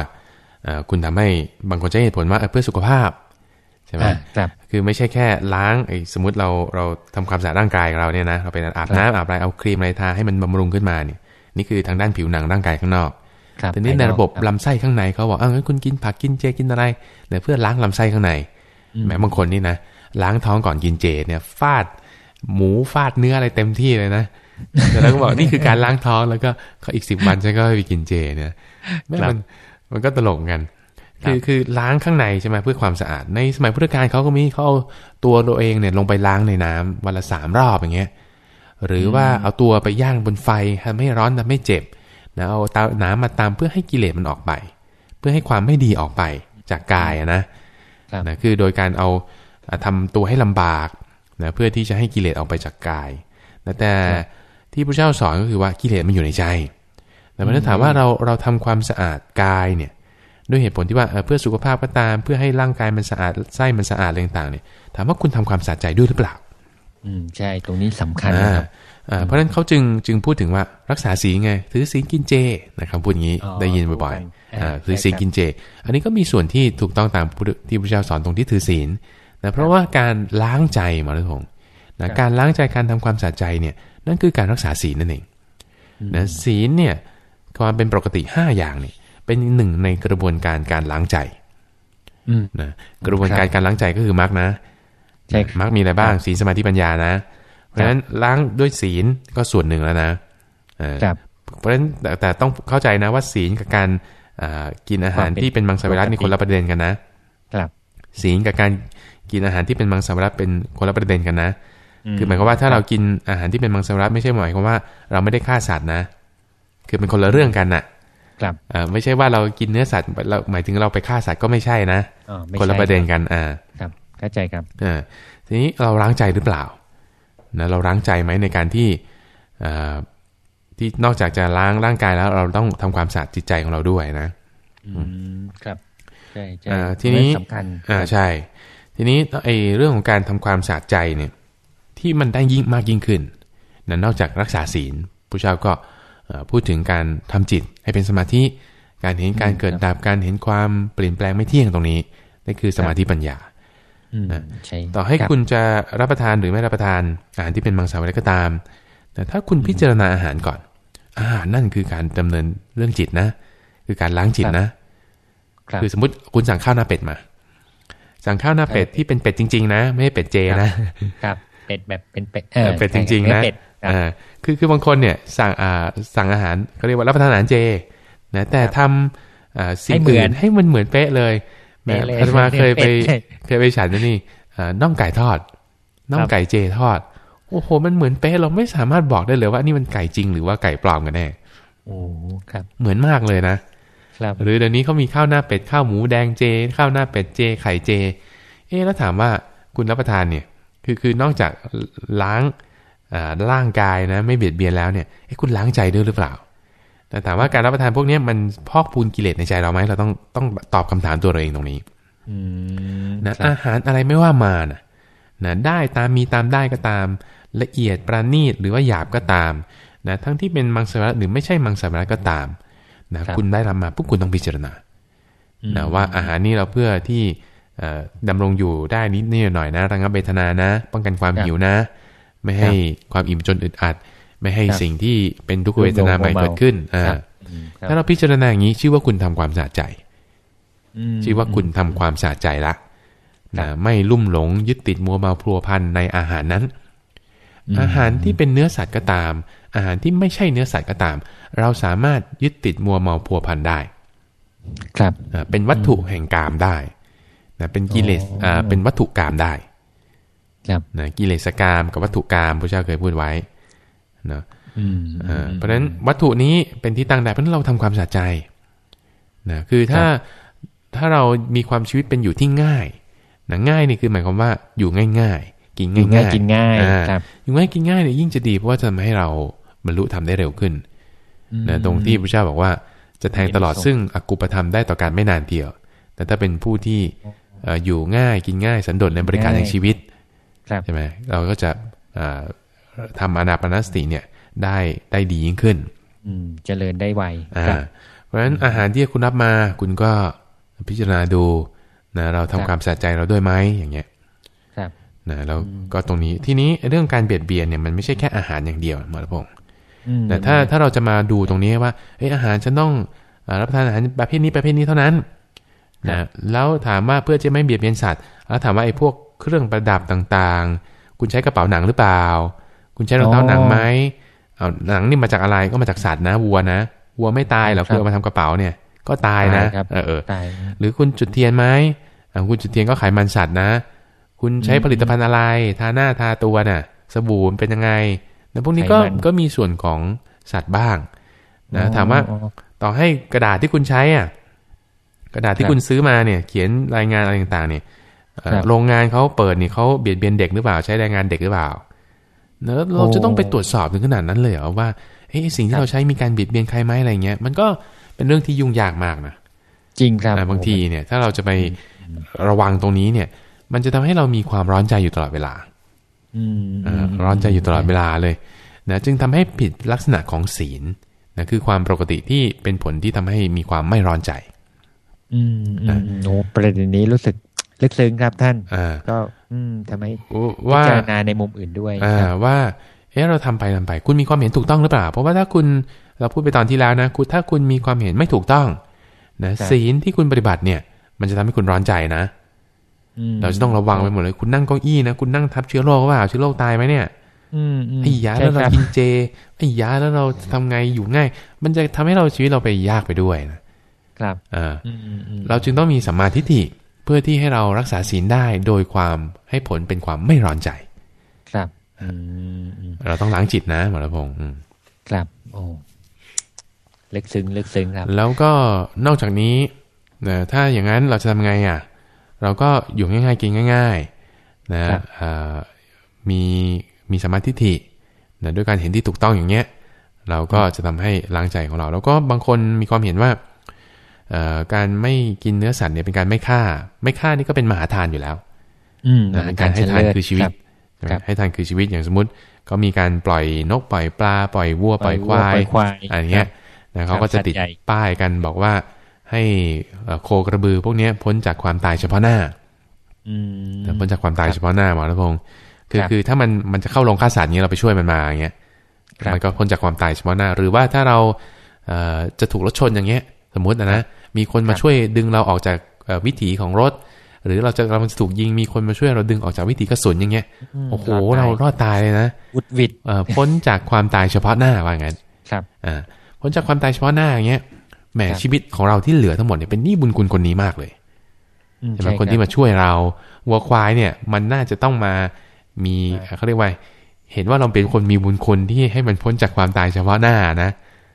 เอ่อคุณทำให้บางคนจะให้เหตุผลว่าเออเพื่อสุขภาพใช่ไหมอ่าครับคือไม่ใช่แค่ล้างไอ้สมมติเราเราทำความสะอาดร่างกายของเราเนี่ยนะเราไปอาบน้ำอาบอะไรเอาครีมอะไรทาให้มันบำรุงขึ้นมาเนี่ยนี่คือทางด้านผิวหนังร่างกายข้างนอกครับแต่นี่ในระบบภายนอกลำไส้ข้างในเขาบอกอ้าวงั้นคุณกินผักกินเจกินอะไรเนี่ยเพื่อล้างลำไส้ข้างในอืม แม้บางคนนี่นะล้างท้องก่อนกินเจเนี่ย ฟาดหมูฟาดเนื้ออะไรเต็มที่เลยนะแต่แล้วก็บอกนี่คือการล้างท้องแล้วก็เขาอีกสิบวันฉันก็ไปกินเจเนี่ยแม่งมันมันก็ตลกกันคือคือล้างข้างในใช่ไหมเพื่อความสะอาด ในสมัยพุทธกาลเขาก็มีเขาเอาตัวตัวเองเนี่ยลงไปล้างในน้ำวันละสามรอบอย่างเงี้ย หรือว่าเอาตัวไปย่างบนไฟทำให้ร้อนทำให้เจ็บนะเอาตาน้ำมาตามเพื่อให้กิเลสมันออกไป เพื่อให้ความไม่ดีออกไปจากกายอะนะครับ นะคือโดยการเอาอะทำตัวให้ลำบากนะเพื่อที่จะให้กิเลสออกไปจากกายนะแต่ที่พระเจ้าสอนก็คือว่ากิเลสมันอยู่ในใจแต่เมื่อถามว่าเราเราทำความสะอาดกายเนี่ยด้วยเหตุผลที่ว่าเอ่อเพื่อสุขภาพก็ตาม เพื่อให้ร่างกายมันสะอาดไส้มันสะอาดอะไรต่างๆเนี่ยถามว่าคุณทำความสะอาดใจด้วยหรือเปล่า อืมใช่ตรงนี้สำคัญอ่านะครับอ่าเพราะฉะนั้นเขาจึงจึงพูดถึงว่ารักษาศีลไงถือศีลกินเจนะครับพูดอย่างนี้อ๋อได้ยินบ่อยถูกๆต้องอ่าอ่า ถือศีลใช่ครับกินเจ อันนี้ก็มีส่วนที่ถูกต้องตามพุทธที่พระเจ้าสอนตรงที่ถือศีลนะเพราะว่าการล้างใจหมาลุงนะการล้างใจการทำความสะอาดใจเนี่ยนั่นคือการรักษาศีลนั่นเองนะศีลเนี่ยความเป็นปกติห้าอย่างเนี่ยเป็นหนึ่งในกระบวนการการล้างใจอืมนะกระบวนการการล้างใจก็คือมรรคนะใช่ครับมรรคมีอะไรบ้างศีลสมาธิปัญญานะ เพราะฉะนั้นล้างด้วยศีลก็ส่วนหนึ่งแล้วนะเออครับเพราะฉะนั้นแต่แต่ต้องเข้าใจนะว่าศีลกับการอ่า กินอาหารความเป็นที่เป็นมังสวิรัตปกตินี่คนละประเด็นกันนะ ครับศีลกับการกินอาหารที่เป็นมังสวิรัตเป็นคนละประเด็นกันนะ คือหมายความว่าถ้าเรากินอาหารที่เป็นมังสวิรัตไม่ใช่หมายความว่าเราไม่ได้ฆ่าสัตว์นะ คือเป็นคนละเรื่องกันน่ะ ครับอ่าไม่ใช่ว่าเรากินเนื้อสัตว์เราหมายถึงเราไปฆ่าสัตว์ก็ไม่ใช่นะอ๋อไม่คนละใช่ประเด็นกัน อ่า ครับเข้าใจครับอ่าทีนี้เราล้างใจหรือเปล่านะเราล้างใจไหมในการที่อ่า ที่นอกจากจะล้างร่างกายแล้ว เราต้องทำความสะอาดจิตใจของเราด้วยนะ อืมครับใช่ใช่อ่าทีนี้สำคัญอ่าใช่ ทีนี้ไอ้เรื่องของการทำความสะอาดใจเนี่ย ที่มันได้ยิ่งมากยิ่งขึ้นนะนอกจากรักษาศีลผู้เจ้าก็เอ่อพูดถึงการทำจิตให้เป็นสมาธิ การเห็นการเกิดดับการเห็นความเปลี่ยนแปลงไม่เที่ยงตรงนี้นั่นคือสมาธิปัญญาอืมนะใช่ต่อให้รับคุณจะรับประทานหรือไม่รับประทานอาหารที่เป็นมังสวิรัติก็ตาม แต่ถ้าคุณพิจารณาอาหารก่อน อาหารนั่นคือการดำเนินเรื่องจิตนะ คือการล้างจิตนะครับคือสมมติคุณสั่งข้าวหน้าเป็ดมา สั่งข้าวหน้าเป็ดที่เป็นเป็ดจริง ๆ นะ ไม่ใช่เป็ดเจนะครับเป็ดแบบเป็นเป็ดเออเป็ดจริง ๆ นะเป็ดครับอ่าคือคือบางคนเนี่ยสั่งอ่าสั่งอาหารเขาเรียกว่ารับประทานอาหารเจนะแต่ทำอ่าสิ่งให้เหมือื่อนนให้มันเหมือนเป๊ะเลยแหมเป๊ะเลยอาตมาเคยไปเป๊ะเคยไปฉันนะนี่อ่าน่องไก่ทอดน่องไก่เจทอด โอ้โห มันเหมือนเป๊ะเราไม่สามารถบอกได้เลยว่านี่มันไก่จริงหรือว่าไก่ปลอมกันแน่โอ้ครับ เหมือนมากเลยนะครับหรือเดี๋ยวนี้เขามีข้าวหน้าเป็ดข้าวหมูแดงเจ ข้าวหน้าเป็ดเจ ไข่เจ เอ๊ะแล้วถามว่าคุณรับประทานเนี่ย คือคือนอกจากล้างอ่าร่างกายนะ ไม่เบียดเบียนแล้วเนี่ยเอ๊ะคุณล้างใจด้วยหรือเปล่า แต่ถามว่าการรับประทานพวกเนี้ยมันพอกพูนกิเลสในใจเราไหมเราต้องต้องตอบคำถามตัวเราเองตรงนี้อืมนะครับอาหารอะไรไม่ว่ามานะนะได้ตามมีตามได้ก็ตาม ละเอียดประณีตหรือว่าหยาบก็ตามนะทั้งที่เป็นมังสวิรัตหรือไม่ใช่มังสวิรัตก็ตามนะครับคุณได้รับมาปุ๊บคุณต้องพิจารณาอืมนะว่าอาหารนี้เราเพื่อที่เอ่อดำรงอยู่ได้นิดนิดหน่อยๆนะระงับเวทนานะ ป้องกันความครับหิวนะ ไม่ให้ความอิ่มจนอึดอัด ไม่ให้ครับสิ่งที่เป็นทุกขเวทนาใหม่เบาๆเกิดขึ้นอ่าครับอืมครับถ้าเราพิจารณาอย่างนี้ชื่อว่าคุณทำความสะใจมชื่อว่าคุณทำความสะใจละครันะบไม่ลุ่มหลงยึดติดมัวเมาพัวพันในอาหารนั้น อืมอาหารที่เป็นเนื้อสัตว์ก็ตาม อาหารที่ไม่ใช่เนื้อสัตว์ก็ตาม เราสามารถยึดติดมัวเมาพัวพันได้ ครับอ่าเป็นวัตถุแห่งกามได้นะเป็นกิเลสอ๋ออ่าเป็นวัตถุกามได้ ครับนะกิเลสกามกับวัตถุกามพระเจ้าเคยพูดไว้นะอืมอ่าเพราะฉะนั้นวัตถุนี้เป็นที่ตั้งได้เพราะฉะนั้นเราทำความสะใจนะคือถ้าถ้าเรามีความชีวิตเป็นอยู่ที่ง่ายนะง่ายนี่คือหมายความว่าอยู่ง่ายๆ กินอยู่ง่ายง่ายกินง่ายอ่ครับอยู่ง่ายกินง่ายเนี่ยยิ่งจะดีเพราะว่าจะทำให้เราบรรลุธรรมได้เร็วขึ้นนะตรงที่พระเจ้าบอกว่าจะแทงตลอดเป็นสุขซึ่งอกุปธรรมได้ต่อการไม่นานเดียว แต่ถ้าเป็นผู้ที่เอ่ออยู่ง่ายกินง่ายสันโดษในบริการแห่งชีวิตครับใช่ไหมเราก็จะอ่าทำอนาปานสติเนี่ยได้ได้ดียิ่งขึ้นอืมเจริญได้ไวอ่าครับเพราะฉะนั้นอาหารที่คุณรับมาคุณก็พิจารณาดูนะเราทำครับความสะใจเราด้วยไหมอย่างเงี้ยครับ นะแล้วก็ตรงนี้ทีนี้เรื่องการเบียดเบียนเนี่ยมันไม่ใช่แค่อาหารอย่างเดียวหมอระพงษ์อืมแต่ถ้าถ้าเราจะมาดูตรงนี้ว่าเอ้อาหารฉันต้องเอ่อรับประทานอาหารประเภทนี้ประเภทนี้เท่านั้นนะแล้วถามว่าเพื่อจะไม่เบียดเบียนสัตว์แล้วถามว่าไอ้พวกเครื่องประดับต่างๆ คุณใช้กระเป๋าหนังหรือเปล่า คุณใช้รองเท้าหนังไหมเอาหนังนี่มาจากอะไรก็มาจากสัตว์นะวัวนะวัวไม่ตายหรอกคือเอามาทำกระเป๋าเนี่ย ก็ตายนะครับเออเออตายหรือคุณจุดเทียนไหมอ่าคุณจุดเทียนก็ไขมันสัตว์นะ คุณใช้ผลิตภัณฑ์อะไร ทาหน้าทาตัวน่ะ สบู่มันเป็นยังไงแล้วพวกนี้ก็ไขมันก็มีส่วนของสัตว์บ้างนะอ๋อถามว่าต่อให้กระดาษที่คุณใช้อะ กระดาษที่ครับคุณซื้อมาเนี่ย เขียนรายงานอะไรต่างๆ เนี่ยเอ่อครับโรงงานเขาเปิดนี่เขาเบียดเบียนเด็กหรือเปล่าใช้แรงงานเด็กหรือเปล่าเนอะเราโอ้จะต้องไปตรวจสอบถึงขนาดนั้นเลยเหรอว่าเฮ้ยสิ่งครัที่บเราใช้มีการเบียดเบียนใครไหมอะไรเงี้ยมันก็เป็นเรื่องที่ยุ่งยากมากนะจริงครับอ่าบางทีเนี่ย ถ้าเราจะไประวังตรงนี้เนี่ย มันจะทำให้เรามีความร้อนใจอยู่ตลอดเวลาอืมอ่าร้อนใจอยู่ตลอดเวลาเลยนะจึงทำให้ผิดลักษณะของศีลนะคือความปกติที่เป็นผลที่ทำให้มีความไม่ร้อนใจอืมอืมโอ้ประเด็นนี้รู้สึกลึกซึ้งครับท่านอ่าก็อืมทำให้พิว่าจารณาในมุมอื่นด้วยอ่าครับว่าเอ๊ะเราทำไปทำไป คุณมีความเห็นถูกต้องหรือเปล่า เพราะว่าถ้าคุณเราพูดไปตอนที่แล้วนะคุณถ้าคุณมีความเห็นไม่ถูกต้องนะศีลที่คุณปฏิบัติเนี่ย มันจะทำให้คุณร้อนใจนะม เราจะต้องระวังไปหมดเลย คุณนั่งเก้าอี้นะคุณนั่งทับเชื้อโรคหรือเปล่าเชื้อโรคตายไหมเนี่ยอืมอืมไอ้ยาใช่แล้วเราครับกินเจไอ้ยาแล้วเราทำไงอยู่ง่าย มันจะทำให้เราชีวิตเราไปยากไปด้วยนะครับอ่าอืมอืมอืมเราจึงต้องมีสัมมาทิฏฐิเพื่อที่ให้เรารักษาศีลได้โดยความให้ผลเป็นความไม่ร้อนใจ ครับอืมอืมเราต้องล้างจิตนะหมอระพงษ์อืมครับโอ้ลึกซึ้งลึกซึ้งครับ แล้วก็นอกจากนี้นะถ้าอย่างนั้นเราจะทำไงอะ เราก็อยู่ง่ายๆกินง่าย ๆ นะครับอ่ามีมีสมมาธิฏฐินะด้วยการเห็นที่ถูกต้องอย่างเงี้ย เราก็จะทำให้ล้างใจของเรา แล้วก็บางคนมีความเห็นว่าเอ่อการไม่กินเนื้อสัตว์เนี่ยเป็นการไม่ฆ่า ไม่ฆ่านี่ก็เป็นมหาทานอยู่แล้วอืมนะเป็นการให้ทานคือชีวิตรับใช่ไหมครับให้ทานคือชีวิตอย่างสมมติเขามีการปล่อยนกปล่อยปลา ปล่อยวัวปล่อยควายปล่อยควายอะไรเงี้ยนะเขาก็จะติดสัตว์ใหญ่ป้ายกันบอกว่า ให้เอ่อโคกระบือพวกเนี้ยพ้นจากความตายเฉพาะหน้าอืมนะพ้นจากความตายเฉพาะหน้าหมอรัพงศ์คือครับคือถ้ามันมันจะเข้าโรงฆ่าสัตว์เนี้ยเราไปช่วยมันมาอย่างเงี้ยครับมันก็พ้นจากความตายเฉพาะหน้า หรือว่าถ้าเราเอ่อจะถูกรถชนอย่างเงี้ย สมมุตินะนะมีคนมาช่วยดึงเราออกจากเอ่อวิถีของรถ หรือเราจะเราจะถูกยิงมีคนมาช่วยเราดึงออกจากวิถีกระสุนอย่างเงี้ยโอ้โหเรารอดตายเลยนะวุดวิดเอ่อพ้นจากความตายเฉพาะหน้าว่างั้นครับอ่าพ้นจากความตายเฉพาะหน้าอย่างเงี้ย แหมครับชีวิตของเราที่เหลือทั้งหมดเนี่ยเป็นหนี้บุญคุณคนนี้มากเลยอืใช่ไหมคนที่มาช่วยเราวัวควายเนี่ย มันน่าจะต้องมามีเขาเรียกว่า เห็นว่าเราเป็นคนมีบุญคุณที่ให้มันพ้นจากความตายเฉพาะหน้านะ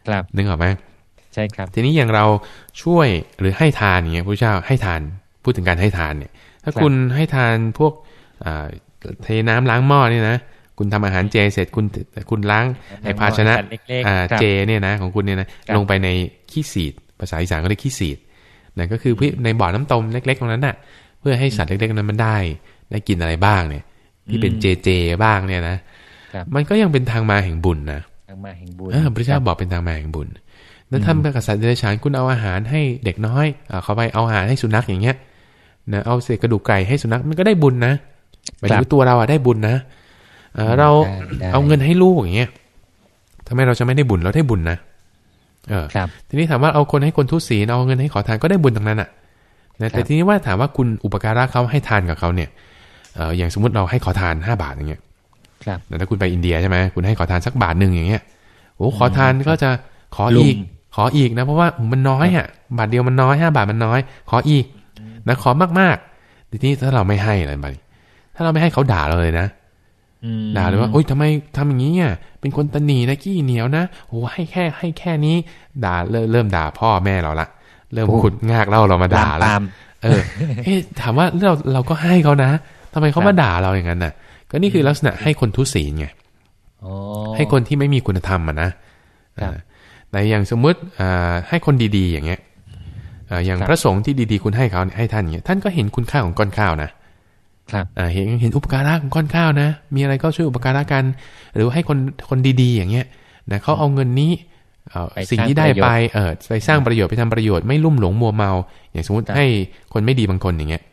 ครับนึกออกไหมใช่ครับ ทีนี้อย่างเราช่วยหรือให้ทานอย่างเงี้ยพระเจ้าให้ทานพูดถึงการให้ทานเนี่ย ถ้าครับคุณให้ทานพวกอ่าเทน้ำล้างหม้อนี่นะ คุณทำอาหารเจเสร็จคุณคุณล้างไอภาชนะเล็กๆอ่าครับเจเนี่ยนะของคุณเนี่ยนะครับลงไปในขี้สีด ภาษาอีสานก็เรียกขี้สีดนั่นก็คือในบ่อน้ำตมเล็ก ๆ ตรงนั้นน่ะ เพื่อให้สัตว์เล็กๆนั้นมันได้ ได้กินอะไรบ้างเนี่ย ที่เป็นเจเจบ้างเนี่ยนะครับมันก็ยังเป็นทางมาแห่งบุญนะทางมาแห่งบุญเออพระเจ้าบอกเป็นทางมาแห่งบุญแล้วทำกับสัตว์เดรัจฉานคุณเอาอาหารให้เด็กน้อยเอาเขาไปเอาอาหารให้สุนัขอย่างเงี้ยนะเอาเศษกระดูกไก่ให้สุนัขมันก็ได้บุญนะหมายถึงว่าตัวเราอะได้บุญนะ เออเราได้เอาเงินให้ลูกอย่างเงี้ยทำไมเราจะไม่ได้บุญเราได้บุญนะเออครับทีนี้ถามว่าเอาคนให้คนทุศีลเอาเงินให้ขอทานก็ได้บุญตรงนั้นอะนะแต่ทีนี้ว่าถามว่าคุณอุปการะเขาให้ทานกับเขาเนี่ยเอออย่างสมมติเราให้ขอทานห้าบาทอย่างเงี้ยครับแต่ถ้าคุณไปอินเดียใช่ไหมคุณให้ขอทานสักบาทหนึ่งอย่างเงี้ยโอ้ขอทานก็จะขออีกลุมขออีกนะ เพราะว่ามันน้อยอะ บาทเดียวมันน้อยห้าบาทมันน้อย ขออีกนะขอมากๆทีนี้ถ้าเราไม่ให้อะไรไปถ้าเราไม่ให้เขาด่าเราเลยนะอืม ด่าเลยว่าโอ๊ยทำไมทำอย่างนี้อะเป็นคนตะหนีนะขี้เหนียวนะโอ้ให้แค่ให้แค่นี้ ด่าเริ่มเริ่มด่าพ่อแม่เราละเริ่มขุดงากเล่าเรามาด่าลามละปามเออเอ๊ะถามว่าเราเราก็ให้เขานะทำไมเขามาด่าเราอย่างนั้นน่ะ ก็นี่คือลักษณะให้คนทุศีลไงอ๋อให้คนที่ไม่มีคุณธรรมอะนะครับอ่าแต่อย่างสมมุติอ่าให้คนดี ๆ อย่างเงี้ยอ่าอย่างครับพระสงฆ์ที่ดีๆ คุณให้เขาเนี่ยให้ท่านอย่างเงี้ยท่านก็เห็นคุณค่าของก้อนข้าวนะครับอ่า เห็นเห็นอุปการะของก้อนข้าวนะ มีอะไรก็ช่วยอุปการะกัน หรือว่าให้คนคนดีๆ อย่างเงี้ยนะเขาเอาเงินนี้เอ่อไปสิ่งสร้างที่ได้ประโยชน์ไปเออไปสร้างประโยชน์ไปทำประโยชน์ไม่ลุ่มหลงมัวเมา อย่างสมมติครับให้คนไม่ดีบางคนอย่างเงี้ย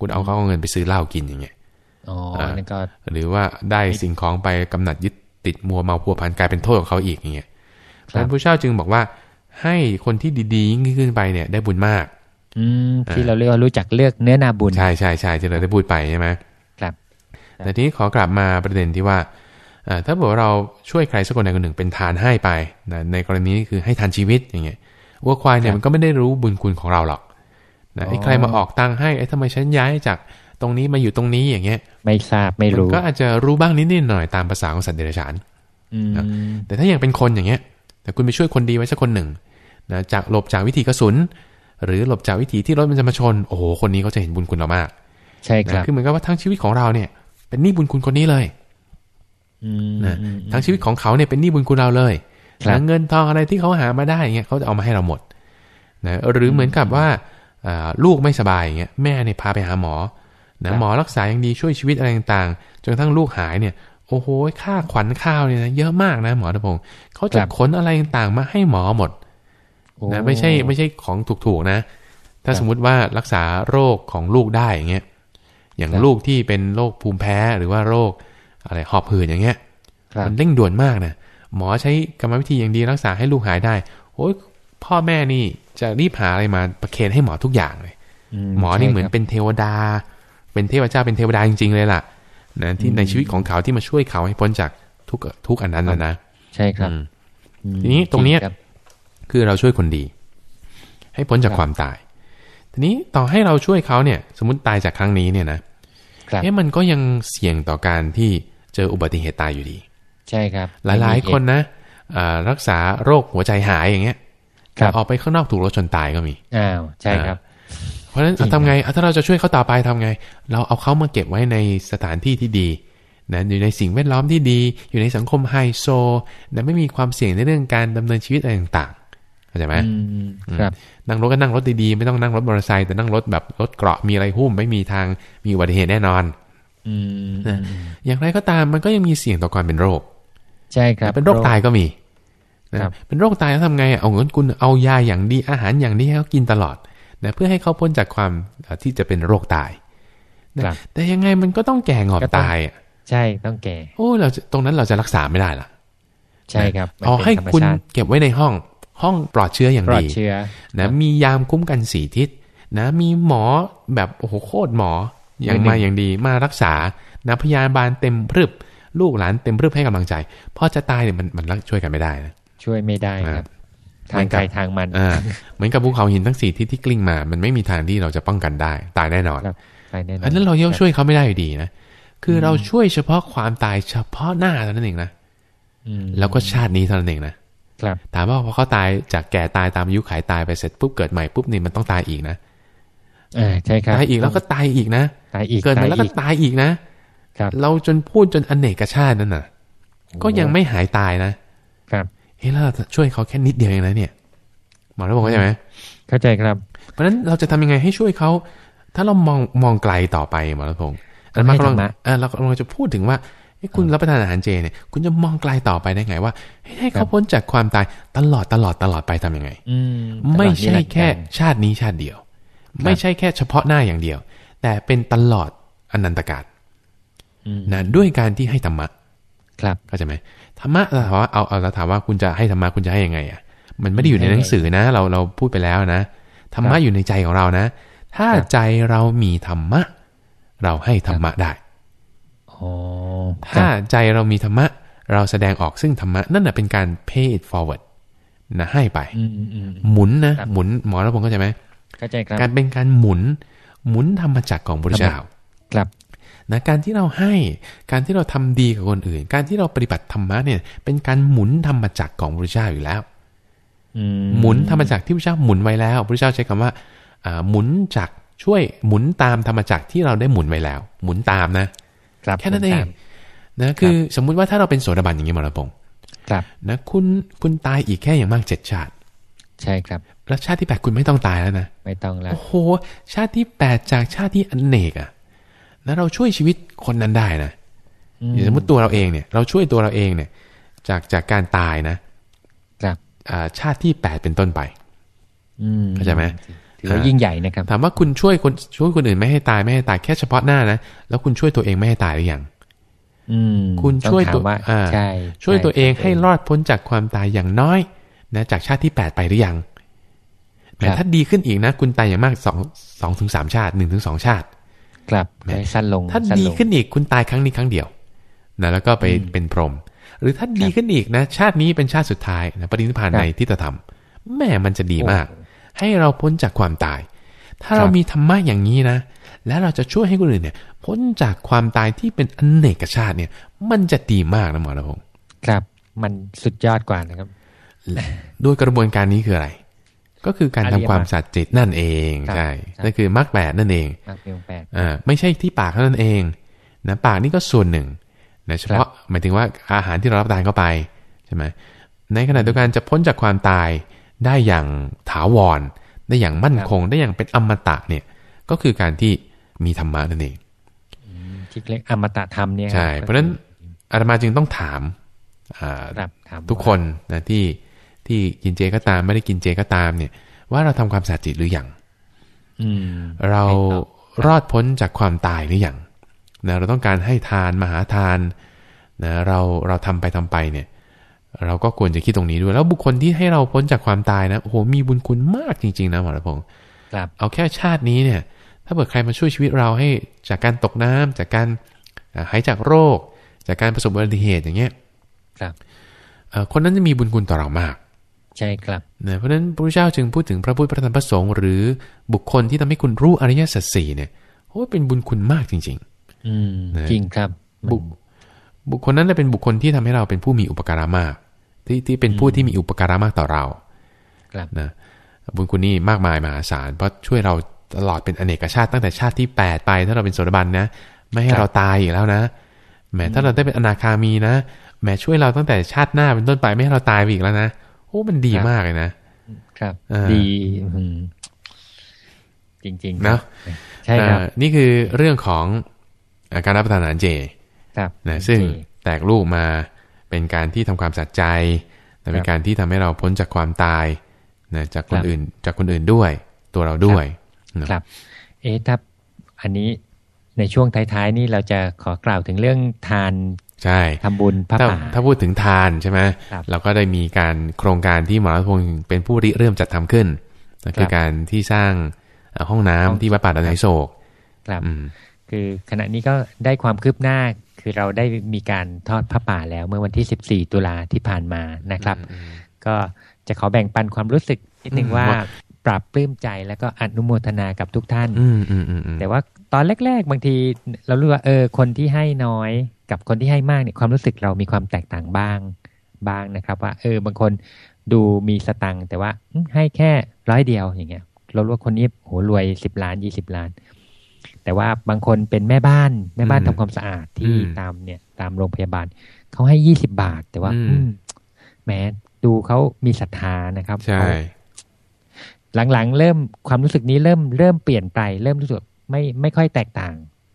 คุณเอาเขาเอาเงินไปซื้อเหล้ากินอย่างเงี้ยอ๋ออ่านั่นก็หรือว่าได้สิ่งของไปกำหนัดยึดติดมัวเมาพัวพันกลายเป็นโทษของเขาอีกอย่างเงี้ยเพราะฉะนั้นพระเจ้าจึงบอกว่าให้คนที่ดีๆยิ่งขึ้นไปเนี่ยได้บุญมาก อืมที่เราเรียกว่ารู้จักเลือกเนื้อนาบุญ ใช่ใช่ใช่ที่เราได้พูดไปใช่ไหมครับแต่ทีนี้ขอกลับมาประเด็นที่ว่าอ่าถ้าบอกว่าเราช่วยใครสักคนใดคนหนึ่งเป็นทานให้ไปนะในกรณีนี้คือให้ทานชีวิตอย่างเงี้ยวัวควายเนี่คยรับมันก็ไม่ได้รู้บุญคุณของเราหรอกนะไอ้อ๋อใครมาออกตังค์ให้ไอ้ทำไมฉันย้ายจากตรงนี้มาอยู่ตรงนี้อย่างเงี้ย ไม่ทราบไม่มันรู้ก็อาจจะรู้บ้างนิดๆหน่อยๆตามภาษาของสัตว์เดรัจฉานอืมแต่ถ้าอย่างเป็นคนอย่างเงี้ย แต่คุณไปช่วยคนดีไว้สักคนหนึ่งนะจากหลบจากวิธีกระสุน หรือหลบจากวิธีที่รถมันจะมาชน โอ้โห คนนี้เขาจะเห็นบุญคุณเรามาก ใช่คนะรับ คือเหมือนกับว่าทั้งชีวิตของเราเนี่ย เป็นหนี้บุญคุณคนนี้เลยอืมนะอืมทั้งชีวิตของเขาเนี่ยเป็นหนี้บุญคุณเราเลยครับนะเงินทองอะไรที่เขาหามาได้อย่างเงี้ยเขาจะเอามาให้เราหมดนะหรือเหมือนกับว่าอ่าลูกไม่สบายอย่างเงี้ยแม่เนี่ยพาไปหาหมอนะหมอรักษาอย่างดีช่วยชีวิตอะไรต่างๆจนกระทั่งลูกหายเนี่ยโอ้โหค่าขวัญข้าวเนี่ยนะเยอะมากนะหมอตะพงศ์เขาจะขนอะไรต่างๆมาให้หมอหมดโอ้ นะไม่ใช่ไม่ใช่ของถูกๆนะ ถ้าครับสมมุติว่ารักษาโรคของลูกได้อย่างเงี้ยอย่างครับลูกที่เป็นโรคภูมิแพ้หรือว่าโรคอะไรหอบหืดอย่างเงี้ยครับมันเร่งด่วนมากนะหมอใช้กรรมวิธีอย่างดีรักษาให้ลูกหายได้โอ้ยพ่อแม่นี่จะรีบหาอะไรมาประเคนให้หมอทุกอย่างเลย หมอนี่เหมือนใช่ครับเป็นเทวดา เป็นเทพเจ้าเป็นเทวดาจริง ๆ เลยล่ะนะที่อืมในชีวิตของเขาที่มาช่วยเขาให้พ้นจากทุกข์ทุกข์อันนั้นนะนะใช่ครับอืมอืมทีนี้ตรงเนี้ยจ ครับคือเราช่วยคนดี ให้พ้นจากครับความตาย ทีนี้ต่อให้เราช่วยเขาเนี่ย สมมติตายจากครั้งนี้เนี่ยนะครับเอ๊ะมันก็ยังเสี่ยงต่อการที่เจออุบัติเหตุตายอยู่ดี ใช่ครับ หลายๆคนนะอ่ารักษาโรคหัวใจหายอย่างเงี้ยครัแต่บออกไปข้างนอกถูกรถชนตายก็มีอ้าวใช่ครับ เพราะฉะนั้นจริงเอาทำไงเอาถ้าเราจะช่วยเขาต่อไปทำไง เราเอาเขามาเก็บไว้ในสถานที่ที่ดีนะอยู่ในสิ่งแวดล้อมที่ดี อยู่ในสังคมไฮโซนะไม่มีความเสี่ยงในเรื่องการดำเนินชีวิตอะไรต่างๆ เข้าใจไหมอืมครับนั่งรถก็นั่งรถดีๆ ไม่ต้องนั่งรถมอเตอร์ไซค์แต่นั่งรถแบบรถเกราะมีอะไรหุ้มไม่มีทางมีอุบัติเหตุแน่นอนอืมนะอย่างไรก็ตามมันก็ยังมีเสี่ยงต่อการเป็นโรค ใช่ครับ เป็นโรคตายก็มีนะครับเป็นโรคตายแล้วทำไงอะเอาเงินคุณเอายาอย่างดีอาหารอย่างดีให้เขากินตลอดนะเพื่อให้เขาพ้นจากความเอ่อที่จะเป็นโรคตายนะครับแต่ยังไงมันก็ต้องแก่งอบก็ต้องตายอะใช่ต้องแก่โอ้เราจะตรงนั้นเราจะรักษาไม่ได้ล่ะ ใช่ครับมันเอาเป็นให้ธรรมคุณชาติเก็บไว้ในห้อง ห้องปลอดเชื้ออย่างปลอดดีเชื้อนะมียามคุ้มกันสี่ทิศนะมีหมอแบบโอ้โหโคตรหมออย่างมาอย่างดีมารักษานะพยาบาลเต็มพรึบลูกหลานเต็มพรึบให้กำลังใจพอจะตายเนี่ยมันมันรักช่วยกันไม่ได้นะช่วยไม่ได้ครับทางใครทางมันอ่าเหมือนกับภูเขาหินทั้งสี่ที่ที่กลิ้งมา มันไม่มีทางที่เราจะป้องกันได้ ตายแน่นอนครับไปแน่นอนอันนั้นเรายังช่วยเขาไม่ได้อยู่ดีนะคือเราช่วยเฉพาะความตายเฉพาะหน้าเท่านั้นเองนะอืมแล้วก็ชาตินี้เท่านั้นเองนะครับ ถามว่าพอเขาตายจากแก่ตายตามอายุขายตายไปเสร็จปุ๊บเกิดใหม่ปุ๊บนี่มันต้องตายอีกนะอ่าใช่ครับตายอีกแล้วก็ตายอีกนะตายอีกเกิดมาแล้วก็ตายอีกตายอีกนะครับ เราจนพูดจนอเนกชาตินั่นน่ะ ก็ยังไม่หายตายนะ ครับเฮ้ยแล้วเราจะช่วยเขาแค่นิดเดียวเองนะเนี่ยหมอแล้วบอกว่าใช่ไหมเข้าใจครับ เพราะฉะนั้นเราจะทำยังไงให้ช่วยเขาถ้าเรามองมองไกลต่อไปหมอรัตพงศ์อันมากำลังให้ธรรมะเออเรากำลังจะพูดถึงว่าเอ้ย คุณรับประทานอาหารเจเนี่ยคุณจะมองไกลต่อไปได้ไงว่าเฮ้ยให้เขาพ้นจากความตายตลอดตลอดตลอดไปทำยังไงอืมไม่ใช่ตลอดนิรันดร์แค่ชาตินี้ชาติเดียว ไม่ใช่แค่เฉพาะหน้าอย่างเดียว แต่เป็นตลอดอนันตกาลอืมนะด้วยการที่ให้ธรรมะ ครับเข้าใจไหมธรรมะเราถามว่าเอาเอาเราถามว่าคุณจะให้ธรรมะคุณจะให้ยังไงอะมันไม่ได้อยู่ในหนังสือนะ เราเราพูดไปแล้วนะธรรมะอยู่ในใจของเรานะ ถ้าครับใจเรามีธรรมะ เราให้ธรรมะได้อ๋อ ถ้าใจเรามีธรรมะ เราแสดงออกซึ่งธรรมะ นั่นแหะเป็นการ pay it forward นะให้ไปอืมอืมอืมหมุนนะครับหมุนหมอแล้วผมเข้าใจไหมเข้าใจครับการเป็นการหมุน หมุนธรรมจักรของพระเจ้าครับนะการที่เราให้การที่เราทำดีกับคนอื่น การที่เราปฏิบัติธรรมะเนี่ยเป็นการหมุนธรรมจักรของพระเจ้าอยู่แล้วอืมหมุนธรรมจักรที่พระเจ้าหมุนไว้แล้วพระเจ้าใช้คำว่าอ่าหมุนจักรช่วยหมุนตามธรรมจักรที่เราได้หมุนไว้แล้ว หมุนตามนะครับ แค่นั้นเองนะคือสมมุติว่าถ้าเราเป็นโสดาบันอย่างนี้หมอระพงศ์ครับนะคุณคุณตายอีกแค่อย่างมากเจ็ดชาติ ใช่ครับ แล้วชาติที่แปดคุณไม่ต้องตายแล้วนะไม่ต้องแล้วโอ้โหชาติที่แปดจากชาติที่อเนกอะนะเราช่วยชีวิตคนนั้นได้นะอืมอย่างสมมติตัวเราเองเนี่ย เราช่วยตัวเราเองเนี่ย จากจากการตายนะครับอ่าชาติที่แปดเป็นต้นไปอืมเข้าใจไหม ถือว่ายิ่งใหญ่นะครับ ถามว่าคุณช่วยคนช่วยคนอื่นไม่ให้ตายไม่ให้ตายแค่เฉพาะหน้านะ แล้วคุณช่วยตัวเองไม่ให้ตายหรือยังอืมคุณต้องช่วยถามตัวว่าอ่าใช่ช่วยตัวเองช่ให้รอดพ้นจากความตายอย่างน้อยนะจากชาติที่แปดไปหรือยังแต่ถ้าดีขึ้นอีกนะ คุณตายอย่างมากสองสองถึงสามชาติหนึ่งถึงสองชาติ ครับให้สั้นลง ถ้าสั้นดีลงขึ้นอีกคุณตายครั้งนี้ครั้งเดียวนะแล้วก็ไปเป็นพรหมหรือถ้าดีขึ้นอีกนะ ชาตินี้เป็นชาติสุดท้ายนะปรินิพพานครับในทิฏฐธรรมแม่มันจะดีมากโอ้ ให้เราพ้นจากความตาย ถ้าครับเรามีธรรมะอย่างนี้นะ แล้วเราจะช่วยให้คนอื่นเนี่ย พ้นจากความตายที่เป็นอเนกชาติเนี่ย มันจะดีมากนะหมอระพงศ์ครับ มันสุดยอดกว่านะครับด้วยกระบวนการนี้คืออะไร ก็คือการอริทำยมรรคความสัตย์จิตนั่นเองครับใช่ครับนั่นคือมรรคแปดนั่นเองมากเพียงแปดอ่าไม่ใช่ที่ปากเท่านั้นเองนะปากนี่ก็ส่วนหนึ่งนะเฉพาะหมายถึงว่าอาหารที่เรารับประทานเข้าไปใช่ไหมในขณะเดียวกันจะพ้นจากความตาย ได้อย่างถาวร ได้อย่างมั่นคง ได้อย่างเป็นอมตะเนี่ย ก็คือการที่มีธรรมะนั่นเองที่เรียกอมตะธรรมเนี่ยใช่เพราะฉะนั้นอาตมาจึงต้องถามอ่าครับถามทุกคนนะที่ที่กินเจก็ตามไม่ได้กินเจก็ตามเนี่ย ว่าเราทำความสะอาดจิตหรือยังอืมเรารอดพ้นจากความตายหรือยังนะเราต้องการให้ทานมหาทานนะเราเราทำไปทำไปเนี่ย เราก็ควรจะคิดตรงนี้ด้วย แล้วบุคคลที่ให้เราพ้นจากความตายนะโอ้โหมีบุญคุณมากจริง ๆ นะหมอระพงศ์ครับเอาแค่ชาตินี้เนี่ย ถ้าเกิดใครมาช่วยชีวิตเราให้จากการตกน้ำจากการอ่าหายจากโรค จากการประสบอุบัติเหตุอย่างเงี้ยครับเอ่อคนนั้นจะมีบุญคุณต่อเรามาก ใช่ครับนะเพราะฉะนั้นพระพุทธเจ้าจึงพูดถึงพระพุทธพระธรรมพระสงฆ์หรือบุคคลที่ทำให้คุณรู้อริยสัจสี่เนี่ยโอ้ยเป็นบุญคุณมากจริงอืมนะจริงครับๆบุคบุคคลนั้นจะเป็นบุคคลที่ทำให้เราเป็นผู้มีอุปการะมาก ที่ที่เป็นผู้ที่มีอุปการะมากต่อเราครับนะบุญคุณนี่มากมายมหาศาลเพราะช่วยเราตลอดเป็นอเนกชาติตั้งแต่ชาติที่8ไป ถ้าเราเป็นโสดาบันนะ ไม่ให้ครับเราตายอีกแล้วนะแหมถ้าเราได้เป็นอนาคามีนะแหมช่วยเราตั้งแต่ชาติหน้าเป็นต้นไปไม่ให้เราตายไปอีกแล้วนะโอ้มันดีมากเลยนะครับเออดีอืมจริงๆเนอะใช่ครับเอ่อนี่คือเรื่องของเอ่อการรับประทานอาหารเจครับนะซึ่งโอเคแตกลูกมา เป็นการที่ทำความสัตย์ใจนะเป็นการที่ทำให้เราพ้นจากความตายนะจากคนครับอื่นจากคนอื่นด้วย ตัวเราด้วยนะครับ เอ๊ะถ้าอันนี้ในช่วงท้ายๆนี่เราจะขอกล่าวถึงเรื่องทานใช่ทำบุญพระถ้าป่าถ้าพูดถึงทานใช่ไหมครับเราก็ได้มีการโครงการที่หมอรัตพงศ์เป็นผู้ริเริ่มจัดทำขึ้นนะคือครับการที่สร้างห้องน้ำที่วัดป่าดอนไนโศกครับอืมคือขณะนี้ก็ได้ความคืบหน้า คือเราได้มีการทอดผ้าป่าแล้วเมื่อวันที่ 14 ตุลาที่ผ่านมานะครับ ก็จะขอแบ่งปันความรู้สึกนิดนึงอืมว่าว่าปรับปลื้มใจแล้วก็อนุโมทนากับทุกท่านอืมอืมอืมอืมแต่ว่าตอนแรก ๆ บางทีเรารู้ว่าเออคนที่ให้น้อยกับคนที่ให้มากเนี่ยความรู้สึกเรามีความแตกต่างบ้างบ้างนะครับ ว่า เออบางคนดูมีสตังค์แต่ว่าอืมให้แค่ร้อยเดียวอย่างเงี้ย เรารู้ว่าคนนี้โหรวยสิบล้านยี่สิบล้าน แต่ว่าบางคนเป็นแม่บ้านแม่บ้านอืมทำความสะอาดที่อืมตามเนี่ย ตามโรงพยาบาลเขาให้ยี่สิบาท แต่ว่าอืมอืมแหมดูเขามีศรัทธานะครับใช่เขาหลังๆ เริ่มความรู้สึกนี้เริ่มเริ่มเปลี่ยนไป เริ่มรู้สึกไม่ไม่ค่อยแตกต่าง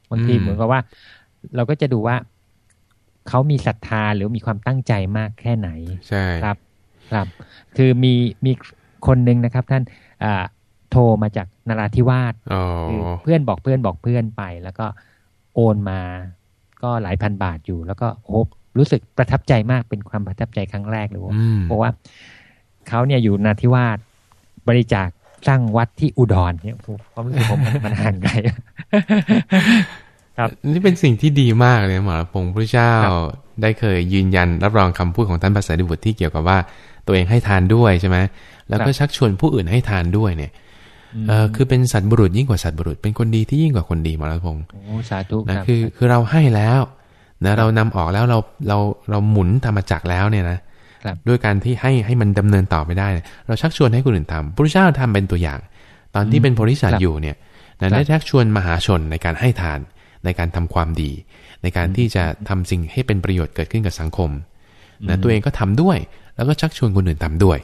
บางทีอืมเหมือนกับว่า เราก็จะดูว่าเขามีศรัทธาหรือมีความตั้งใจมากแค่ไหนใช่ครับ ครับ คือมีมีคนหนึ่งนะครับ ท่านอ่าโทรมาจาก นราธิวาสอ๋อคือเพื่อนบอกเพื่อนบอกเพื่อนไป แล้วก็โอนมาก็หลายพันบาทอยู่ แล้วก็โอ้รู้สึกประทับใจมากเป็นความประทับใจครั้งแรกเลยว่าอืมเพราะว่าเขาเนี่ยอยู่นาทิวาสบริจาคสร้างวัดที่อุดรเนี่ยผมความรู้สึกผมมันมันห่างไกลครับนี่เป็นสิ่งที่ดีมากเลยนะหมอพงศ์พระเจ้าครับได้เคยยืนยันรับรองคำพูดของท่านภาษาดิบุตรที่เกี่ยวกับว่า ตัวเองให้ทานด้วยใช่ไหมแล้วก็ชักชวนผู้อื่นให้ทานด้วยเนี่ย เออคือเป็นสัตว์บุรุษยิ่งกว่าสัตว์บุรุษ เป็นคนดีที่ยิ่งกว่าคนดีหมอรัตพงศ์โอ้สาธุนะครับคือคือเราให้แล้วนะเรานำออกแล้วเราเราเราหมุนธรรมจักรแล้วเนี่ยนะครับด้วยการที่ให้ให้มันดำเนินต่อไปได้เนี่ยเราชักชวนให้คนอื่นทำพระเจ้าทำเป็นตัวอย่าง ตอนที่เป็นโพธิสัตครัว์บอยู่เนี่ยนะครับได้ชักชวนมหาชนในการให้ทาน ในการทำความดี ในการที่จะทำสิ่งให้เป็นประโยชน์เกิดขึ้นกับสังคมนะตัวเองก็ทำด้วย แล้วก็ชักชวนคนอื่นทำด้วย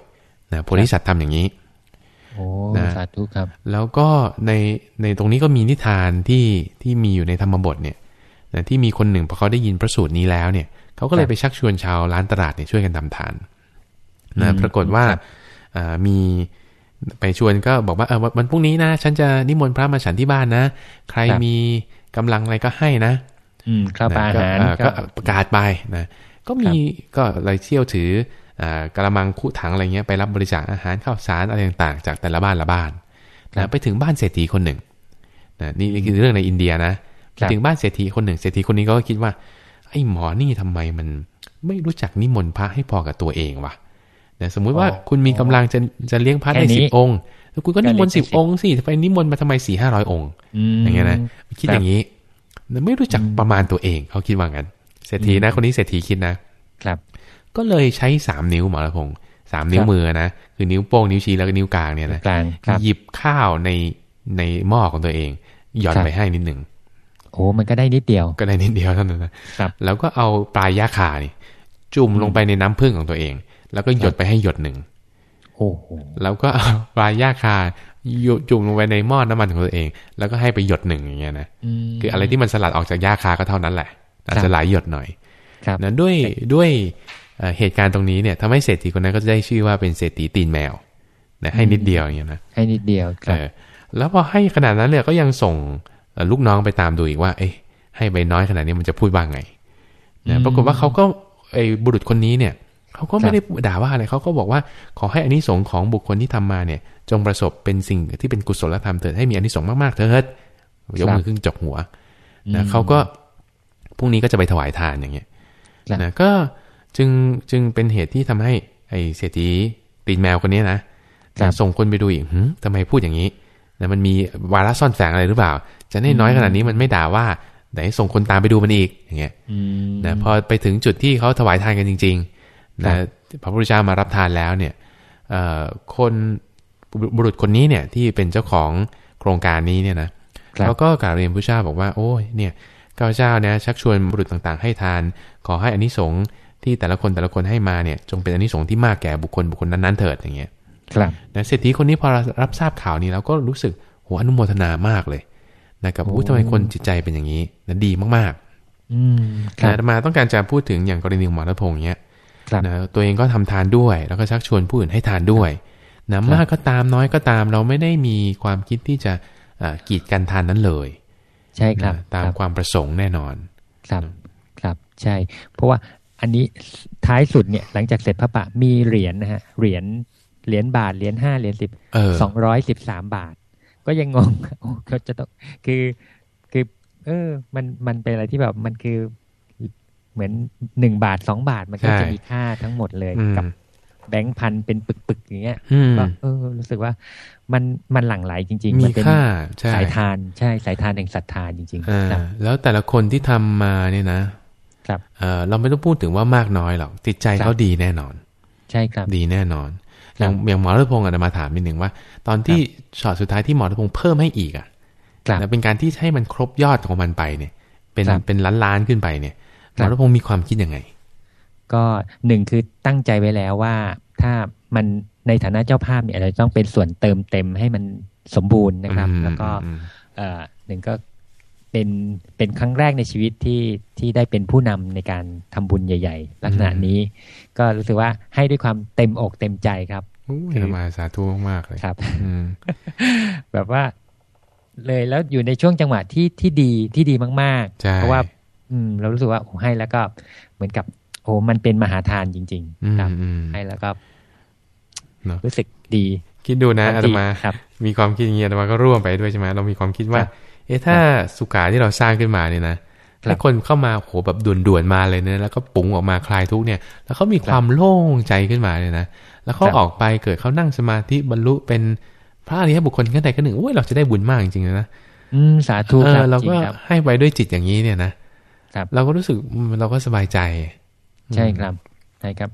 นะโพธิสัตว์ทำอย่างนี้โอ้ นะสาธุครับ แล้วก็ในในตรงนี้ก็มีนิทานที่ที่มีอยู่ในธรรมบทเนี่ยนะที่มีคนหนึ่งพอเขาได้ยินพระสูตรนี้แล้วเนี่ยเขาก็เลยไปชักชวนชาวร้านตลาดเนี่ยช่วยกันทำทานนะอืมปรากฏว่าครับอ่ามีไปชวนก็บอกว่าเออวันวันพรุ่งนี้นะฉันจะนิมนต์พระมาฉันที่บ้านนะ ใครครับมีกำลังอะไรก็ให้นะอืมครับนะอาหารก็เอ่อก็ก็ประกาศไปนะก็มีก็เลยเที่ยวถืออ่า กระมังคุถังอะไรเงี้ยไปรับบริจาคอาหารข้าวสารอะไรต่างๆ จากแต่ละบ้านละบ้านครันะบไปถึงบ้านเศรษฐีคนหนึ่งนะนี่นี่คือเรื่องในอินเดียนะไปครับถึงบ้านเศรษฐีคนหนึ่งเศรษฐีคนนี้ก็คิดว่า ไอ้หมอนี่ทำไมมันไม่รู้จักนิมนต์พระให้พอกับตัวเองวะนะสมมุติว่าอ๋อคุณมีกำลังจะจะเลี้ยงพระได้แค่นี้สิบองค์แล้วคุณก็นิมนต์ก็เลี้สิยบงองค์สิไปนิมนต์มาทำไมสี่ห้าร้อยองค์มอย่างเงี้ยนะคิดครับอย่างนี้ไม่รู้จักประมาณตัวเองเขาคิดว่างั้นเศรษฐีนะอืมคนนี้เศรษฐีคิดนะครับ ก็เลยใช้สามนิ้วหมอละพงศ์สามนิ้วครับมือนะคือนิ้วโป้งนิ้วชี้แล้วก็นิ้วกลางเนี่ยนะกลางครับหยิบข้าวในในหม้อของตัวเองหย่อนครับไปให้นิดหนึ่งโอ้มันก็ได้นิดเดียวก็ได้นิดเดียวเท่านั้นนะครับแล้วก็เอาปลายยาคานี่ จุ่มลงไปในน้ำผึ้งของตัวเอง แล้วก็หยดไปให้หยดหนึ่งโอ้โหแล้วก็เอาปลายยาคาหยดจุ่มลงไปในหม้อน้ำมันของตัวเอง แล้วก็ให้ไปหยดหนึ่งอย่างเงี้ยนะมคืออะไรที่มันสลัดออกจากยาคาก็เท่านั้นแหละอาจจะหลายหยดหน่อยครับนะด้วยด้วย เอ่อเหตุการณ์ตรงนี้เนี่ยทำให้เศรษฐีคนนั้นก็จะได้ชื่อว่าเป็นเศรษฐีตีนแมวนะให้นิดเดียวอย่างเงี้ยนะให้นิดเดียวคเอรับอแล้วพอให้ขนาดนั้นเนี่ยก็ยังส่งเอ่อลูกน้องไปตามดูอีกว่า เอ้ยให้ใบน้อยขนาดนี้มันจะพูดว่าไงอืนะมปรากฏว่าเขาก็ไอ้บุรุษคนนี้เนี่ยเขาก็ครัไม่บได้ด่าว่าอะไรเขาก็บอกว่าขอให้อานิสงส์ของบุคคลที่ทำมาเนี่ย จงประสบเป็นสิ่งที่เป็นกุศลธรรมเถิดให้มีอานิสงส์มากๆเถิดยกมือขึ้นจกหัวนะเขาก็พรุ่งนี้ก็จะไปถวายทานอย่างเงี้ยครับนะก็ จึงจึงเป็นเหตุที่ทำให้ไอ้เศรษฐีตีนแมวคนนี้นะครับส่งคนไปดูอีกหึทำไมพูดอย่างนี้นะมันมีวาระซ่อนแฝงอะไรหรือเปล่า จะได้น้อยขนาดนี้มันไม่ด่าว่าไหนส่งคนตามไปดูมันอีกอย่างเงี้ยอืมนะพอไปถึงจุดที่เขาถวายทานกันจริงๆครันะบพระพุทธเจ้ามารับทานแล้วเนี่ยเอ่อคนบุรุษคนนี้เนี่ยที่เป็นเจ้าของโครงการนี้เนี่ยนะครับเขาก็กล่าวเรียนพระเจ้าบอกว่า โอ้ยเนี่ยข้าพเจ้าเนี่ยชักชวนบุรุษต่างๆ ให้ทาน ขอให้อานิสงส์ ที่แต่ละคนแต่ละคนให้มาเนี่ยจงเป็นอานิสงส์ที่มากแก่บุคคลบุคคลนั้นๆเถิดอย่างเงี้ยครับนะเศรษฐีคนนี้พอรับทราบข่าวนี้แล้วก็รู้สึกโหอนุโมทนามากเลยนะครับโอ้อุ้ยทำไมคนจิตใจเป็นอย่างนี้นะดีมากอืมคๆรันะบอาตมาต้องการจะพูดถึงอย่างกรณีของหมอรัตพงษ์เนี้ยครับนะตัวเองก็ทำทานด้วย แล้วก็ชักชวนผู้อื่นให้ทานด้วยนะมากก็ตามน้อยก็ตามเราไม่ได้มีความคิดที่จะอ่ากีดกันทานนั้นเลย ใช่ครับนะตามครับความประสงค์แน่นอน ครับครับ ใช่ เพราะว่า อันนี้ท้ายสุดเนี่ยหลังจากเสร็จพระปะมีเหรียญนะฮะเหรียญเหรียญบาทเหรียญห้าเหรียญสิบเออสองร้อยสิบสามบาท ก็ก็ยังงงโอ้เขาจะต้องคือคือ เออ มันมันเป็นอะไรที่แบบมันคือเหมือนหนึ่งบาทสองบาทมันก็ใช่จะมีค่าทั้งหมดเลยอืมกับแบงค์พันเป็นปึกๆอย่างเงี้ยอืมก็เออ รู้สึกว่ามันมันหลั่งไหลจริง ๆมีมันเป็นค่าใช่สายทานใช่สายทานแห่งศรัทธาจริงอ่าๆครับแล้วแต่ละคนที่ทำมาเนี่ยนะ ครับเออเราไม่ต้องพูดถึงว่ามากน้อยหรอกจิตใจครับเขาดีแน่นอน ใช่ครับดีแน่นอนคอรับย่างอย่างหมอรัตพงศ์อาจจะมาถามนิดหนึ่งว่า ตอนที่ช็อตสุดท้ายที่หมอรัตพงศ์เพิ่มให้อีกอะครับแล้วเป็นการที่ให้มันครบยอดของมันไปเนี่ย เป็นครับเป็นล้านล้านๆขึ้นไปเนี่ยหคมรับอรัตพงศ์มีความคิดยังไง ก็หนึ่งคือตั้งใจไว้แล้วว่า ถ้ามันในฐานะเจ้าภาพเนี่ยเราต้องเป็นส่วนเติมเต็มให้มันสมบูรณ์นะครับอืมแล้วก็อืมเอ่อหนึ่งก็ เป็นเป็นครั้งแรกในชีวิตที่ที่ได้เป็นผู้นำในการทำบุญใหญ่ ๆ ลักษณะนี้ ก็รู้สึกว่าให้ด้วยความเต็มอกเต็มใจครับอู้คือยมาสาธุมากๆเลยครับอืมแบบว่า เลยแล้วอยู่ในช่วงจังหวะที่ที่ดีที่ดีมากใช่ๆเพราะว่า อืม เรารู้สึกว่าโอ้ให้แล้วก็เหมือนกับ โอ้มันเป็นมหาทานจริงอืมๆครับอืมให้แล้วก็เนอะรู้สึกดี คิดดูนะอาตดีมาครับมีความคิดอย่างเงี้ยอาตมาก็ร่วมไปด้วยใช่ไหมเรามีความคิดว่าครับ เอ๊ะถ้าสุขาที่เราสร้างขึ้นมาเนี่ยนะครัถ้าบคนเข้ามาโหแบบด่วนๆมาเลยเนี่ยแล้วก็ปุ๋งออกมาคลายทุกข์เนี่ยแล้วเขามีความโล่งใจขึ้นมาเนี่ยนะแล้วเขาครับออกไปเกิดเขานั่งสมาธิบรรลุเป็นพระอริยบุคคลขั้นใดขั้นหนึ่งโอ้ยเราจะได้บุญมากจริงๆเลยนะอืมสาธุเอครัอบเราจริก็งครับให้ไปด้วยจิตอย่างนี้เนี่ยนะครับเราก็รู้สึกอืมเราก็สบายใจ ใช่ครับใช่ครับ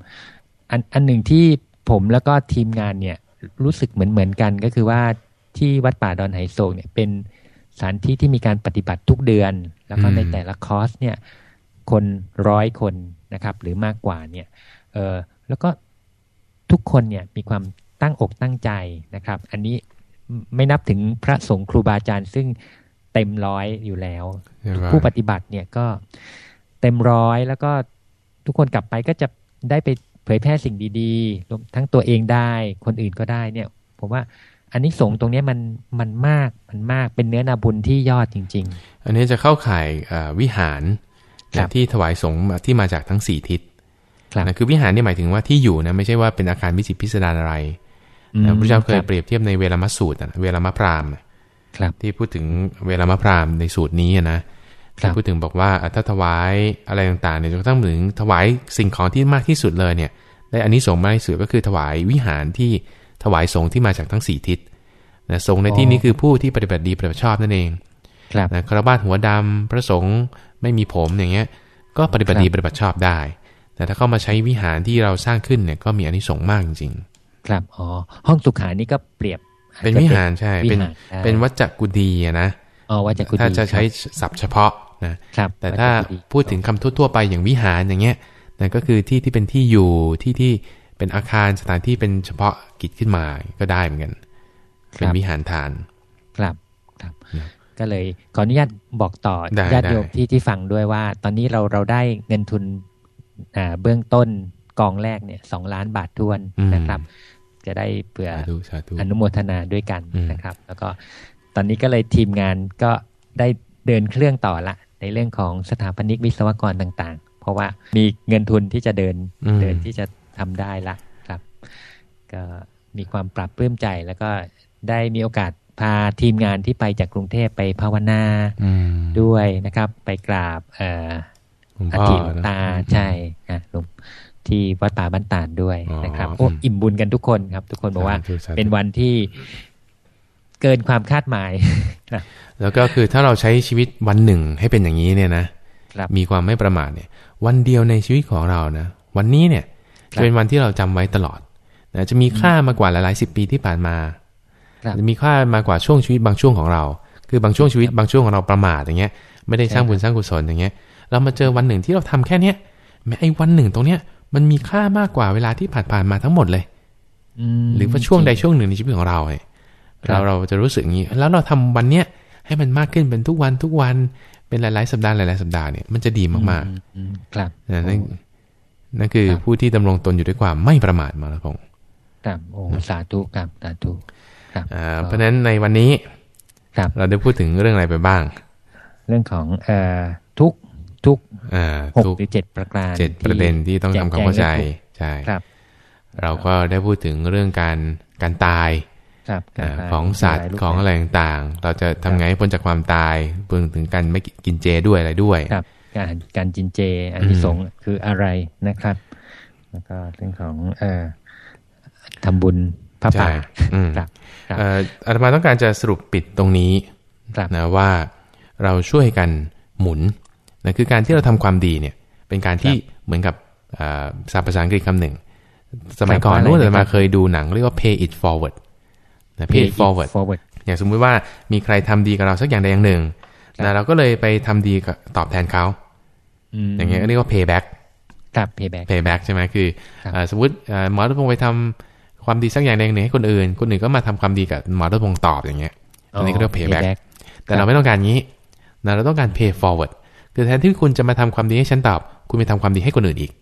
อันอันหนึ่งที่ผมแล้วก็ทีมงานเนี่ยรู้สึกเหมือนเหมือนกันก็คือว่าที่วัดป่าดอนไหโศกเนี่ยเป็น สถานที่ที่มีการปฏิบัติทุกเดือน แล้วก็อืมในแต่ละคอร์สเนี่ยคนร้อยคนนะครับ หรือมากกว่าเนี่ยเออแล้วก็ทุกคนเนี่ยมีความตั้งอกตั้งใจนะครับ อันนี้ไม่นับถึงพระสงฆ์ครูบาอาจารย์ ซึ่งเต็มร้อยอยู่แล้วใช่ปะผู้ปฏิบัติเนี่ยก็เต็มร้อยแล้วก็ทุกคนกลับไปก็จะได้ไปเผยแพร่สิ่งดีๆรวมทั้งตัวเองได้ คนอื่นก็ได้เนี่ย ผมว่า อันนี้สงส์ตรงเนี้ยมันมันมากมันมากเป็นเนื้อนาบุญที่ยอดจริงอันนี้จะเข้าข่ายเอ่อวิหารครับที่ถวายสงฆ์ที่มาจากทั้งสี่ทิศครับนะคือวิหารนี่หมายถึงว่าที่อยู่นะไม่ใช่ว่าเป็นอาคารวิจิตรพิสดารอะไรๆนะพระเจ้าเคยรับเปรียบเทียบในเวลามัสสูตรนะเวลามะพราหมณ์ครับที่พูดถึงเวลามะพราหมณ์ในสูตรนี้อะนะครับที่พูดถึงบอกว่าอะถ้าถวายอะไรต่างๆเนี่ยจนกระทั่งถึงถวายสิ่งของที่มากที่สุดเลยเนี่ยได้อันนี้สงส์มากที่สุดก็คือถวายวิหารที่ ถวายสงฆ์ที่มาจากทั้งสี่ทิศนะสงฆ์ในที่นี้คือผู้ที่ปฏิบัติดีปฏิบัติชอบนั่นเองครับนะคารวาสหัวดำพระสงฆ์ไม่มีผมอย่างเงี้ย ก็ปฏิบัติดีครับปฏิบัติชอบได้ แต่ถ้าเข้ามาใช้วิหารที่เราสร้างขึ้นเนี่ยก็มีอานิสงส์มากจริงครับอ๋อห้องสุขานี่ก็เปรียบอจๆเป็นจะวิหารใช่ เป็นวิหารได้เป็นวัจจกุดีอะนะอ๋อว่าจะกุฏิถ้าจะใช้ครับศัพท์เฉพาะนะครับแต่ถ้าวัจจะกุฏิพูดถึงคำทั่วๆไปอย่างวิหารอย่างเงี้ยนั่นก็คือที่ที่เป็นที่อยู่ที่ที่ เป็นอาคารสถานที่เป็นเฉพาะกิจขึ้นมาก็ได้เหมือนกัน เป็นวิหารทาน ครับครับนะก็เลยขออนุญาตบอกต่อได้ญาติได้โยมที่ที่ฟังด้วยว่า ตอนนี้เราเราได้เงินทุนอ่าเบื้องต้นกองแรกเนี่ยสองล้านบาททวนอืมนะครับ จะได้เผื่อสาธุสาธุอนุโมทนาด้วยกันอืมนะครับ แล้วก็ตอนนี้ก็เลยทีมงานก็ได้เดินเครื่องต่อละ ในเรื่องของสถาปนิกวิศวกรต่าง ๆ เพราะว่ามีเงินทุนที่จะเดินอืมเดินที่จะ ทำได้ละครับ ก็มีความปรับปลื้มใจแล้วก็ได้มีโอกาสพาทีมงานที่ไปจากกรุงเทพไปภาวนาอืมด้วยนะครับ ไปกราบเอ่อหลวงอาพ่อทิหลวงนะตาใช่นะหลวงที่วัดป่าบ้านตาดด้วยอ๋อนะครับโอ้อืมอิ่มบุญกันทุกคนครับ ทุกคนบอกว่าสธุสาธุเป็นวันที่เกินความคาดหมายแล้วก็คือถ้าเราใช้ชีวิตวันหนึ่งให้เป็นอย่างนี้เนี่ยนะครับมีความไม่ประมาทเนี่ย วันเดียวในชีวิตของเรานะวันนี้เนี่ยครับ จะเป็นวันที่เราจำไว้ตลอดนะจะมีค่ามากกว่าหลายๆสิบปีที่ผ่านมาครับจะมีค่ามากกว่าช่วงชีวิตบางช่วงของเรา คือบางช่วงชีวิตบางช่วงของเราประมาทอย่างเงี้ย ไม่ได้สร้างบุญสร้างกุศลอย่างเงี้ย เรามาเจอวันหนึ่งที่เราทำแค่เนี้ยแม้ไอ้วันหนึ่งตรงเนี้ยมันมีค่ามากกว่าเวลาที่ผ่านๆมาทั้งหมดเลยมหรือว่าช่วงใดช่วงหนึ่งในชีวิตของเราเนี่ยครับเราเราจะรู้สึกอย่างนี้ แล้วเราทำวันเนี้ยให้มันมากขึ้นเป็นทุกวันทุกวันเป็นหลาย ๆ สัปดาห์หลาย ๆ สัปดาห์เนี่ยมันจะดีมากอือืมครับๆนะนั่ นนั่นคือครับผู้ที่ดำรงตนอยู่ด้วยความไม่ประมาทมาแล้วพงศ์ครับโอ้สาธุครับสาธุครับอ่าเพราะฉะนั้นในวันนี้ครับเราได้พูดถึงเรื่องอะไรไปบ้าง เรื่องของเอ่อทุกทุกอ่าหกทุกหรือเจ็ดประการเจ็ดประเด็นที่ต้องทำความเข้าใจแจกแจงให้ถูกใช่ครับ เราก็ได้พูดถึงเรื่องการการตายครับอ่าของสัตว์ของอะไรต่างๆ เราจะทำไงให้พ้นจากความตายเพิ่งถึงการไม่กินเจด้วยอะไรด้วยครับ การการจินเจอันที่สงส์คืออะไรนะครับ แล้วก็เรื่องของเอ่อทำบุญพระใช่ป่าอืมครับครับเอ่ออาตมาต้องการจะสรุปปิดตรงนี้ครับนะว่าเราช่วยกันหมุนนะคือการที่เราทำความดีเนี่ย เป็นการที่เหมือนกับอ่าศัพท์ภาษาอังกฤษคำหนึ่ง สมัยก่อนครับนู้นอะไรอาตนะครัมาบเคยดูหนังเรียกว่า pay it forward นะ pay it forward forward อย่างสมมุติว่ามีใครทำดีกับเราสักอย่างใดอย่างหนึ่งครับนะเราก็เลยไปทำดีกับตอบแทนเขาม อย่างเงี้ยเรียกว่า payback ครับ payback payback ใช่ไหมคือครับอ่าสมมติอ่าหมอรัตพงศ์ไปทำความดีสักอย่างใดอย่างหนึ่งให้คนอื่น คนอื่นก็มาทำความดีกับหมอรัตพงศ์ตอบอย่างเงี้ยอันนี้ก็เรียกว่า payback แต่เราไม่ต้องการงี้นะเราต้องการ pay forward คือแทนที่คุณจะมาทำความดีให้ฉันตอบ คุณไปทำความดีให้คนอื่นอีก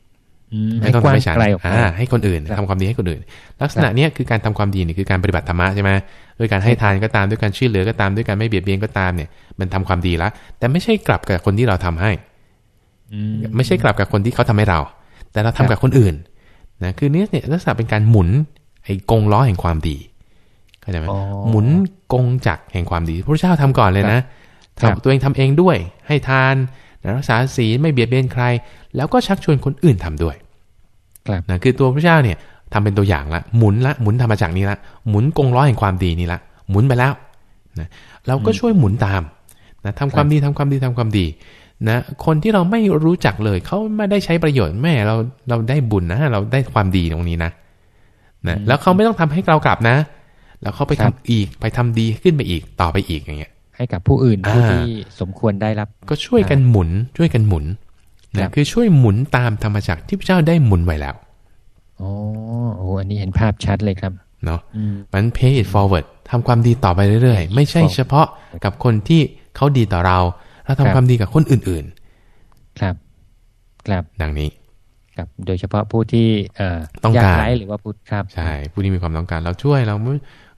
อืมไม่ให้ต้องกว้างทำให้ฉันไกลออกไปอ่าให้คนอื่นครับทำความดีให้คนอื่น ลักษณะเนี้ยคือการทำความดีนี่คือการปฏิบัติธรรมะใช่ไหมด้วยการให้ทานก็ตามด้วยการช่วยเหลือก็ตามด้วยการไม่เบียดเบียนก็ตามเนี่ย มันทำความดีละแต่ไม่ใช่กลับกับคนที่เราทำให้อืม ไม่ใช่กลับกับคนที่เขาทำให้เรา แต่เราทำครับกับคนอื่นนะคือเนี้เนี่ยลักษณะเป็นการหมุนไอ้กงล้อแห่งความดีเข้าใจไหมอ๋อหมุนกงจักรแห่งความดีพระเจ้าทำก่อนเลยนะครับทำตัวเองทำเองด้วย ให้ทานรักษาศีลไม่เบียดเบียนใคร แล้วก็ชักชวนคนอื่นทำด้วยครับนะคือตัวพระเจ้าเนี่ยทำเป็นตัวอย่างละหมุนละหมุนธรรมจักรนี้ละหมุนกงล้อแห่งความดีนี่ละหมุนไปแล้วนะเราก็ช่วยหมุนตามนะทำความดีทำความดีทำความดี นะคนที่เราไม่รู้จักเลยเขาไม่ได้ใช้ประโยชน์แม่เราเราได้บุญนะ เราได้ความดีตรงนี้นะนะแล้วเขาไม่ต้องทำให้เรากลับนะ แล้วเขาไปครัทำบอีกไปทำดีขึ้นไปอีกต่อไปอีกอย่างเงี้ย ให้กับผู้อื่นอ่าผู้ที่สมควรได้รับ ก็ช่วยกันหมุนช่วยกันหมุนครันะบคือช่วยหมุนตามธรรมจักรที่พระเจ้าได้หมุนไว้แล้วอ๋อโอ้อันนี้เห็นภาพชัดเลยครับเนาะอืมมัน pay it forward ทำความดีต่อไปเรื่อยๆ ไม่ใช่ forward เฉพาะกับคนที่เขาดีต่อเรา เราครัทำบความดีกับคนอื่นครับ ครับๆดังนี้ ครับ โดยเฉพาะผู้ที่เอ่อต้องการยไร้หรือว่าผู้ครับ ใช่ ผู้ที่มีความต้องการ เราช่วยเราไม่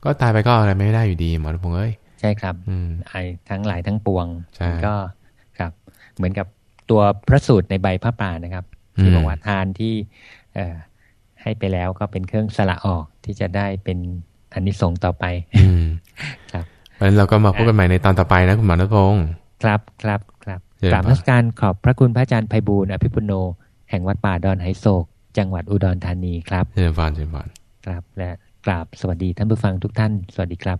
ก็ตายไปก็เอาอะไรไม่ได้อยู่ดีหมอทุพงษ์เอ้ย ใช่ครับ อืมไอ้ทั้งหลายทั้งปวงใช่มันก็ ครับ เหมือนกับตัวพระสูตรในใบพระป่านะครับอืมที่บอกว่าทานที่ เอ่อให้ไปแล้วก็เป็นเครื่องสละออกที่จะได้เป็นอันนิสงส์ต่อไปอืมครับเพราะฉะนั้นเราก็มาพบกันใหม่ในตอนต่อไปนะคุณหมอทุพงษ์ ครับครับครับเชิญกราบครับนมัสการขอบพระคุณพระอาจารย์ไพบูลย์อภิปุโน แห่งวัดป่าดอนไหโศก จังหวัดอุดรธานีครับเชิญฟานเชิญฟานครับและกราบสวัสดีท่านผู้ฟังทุกท่าน สวัสดีครับ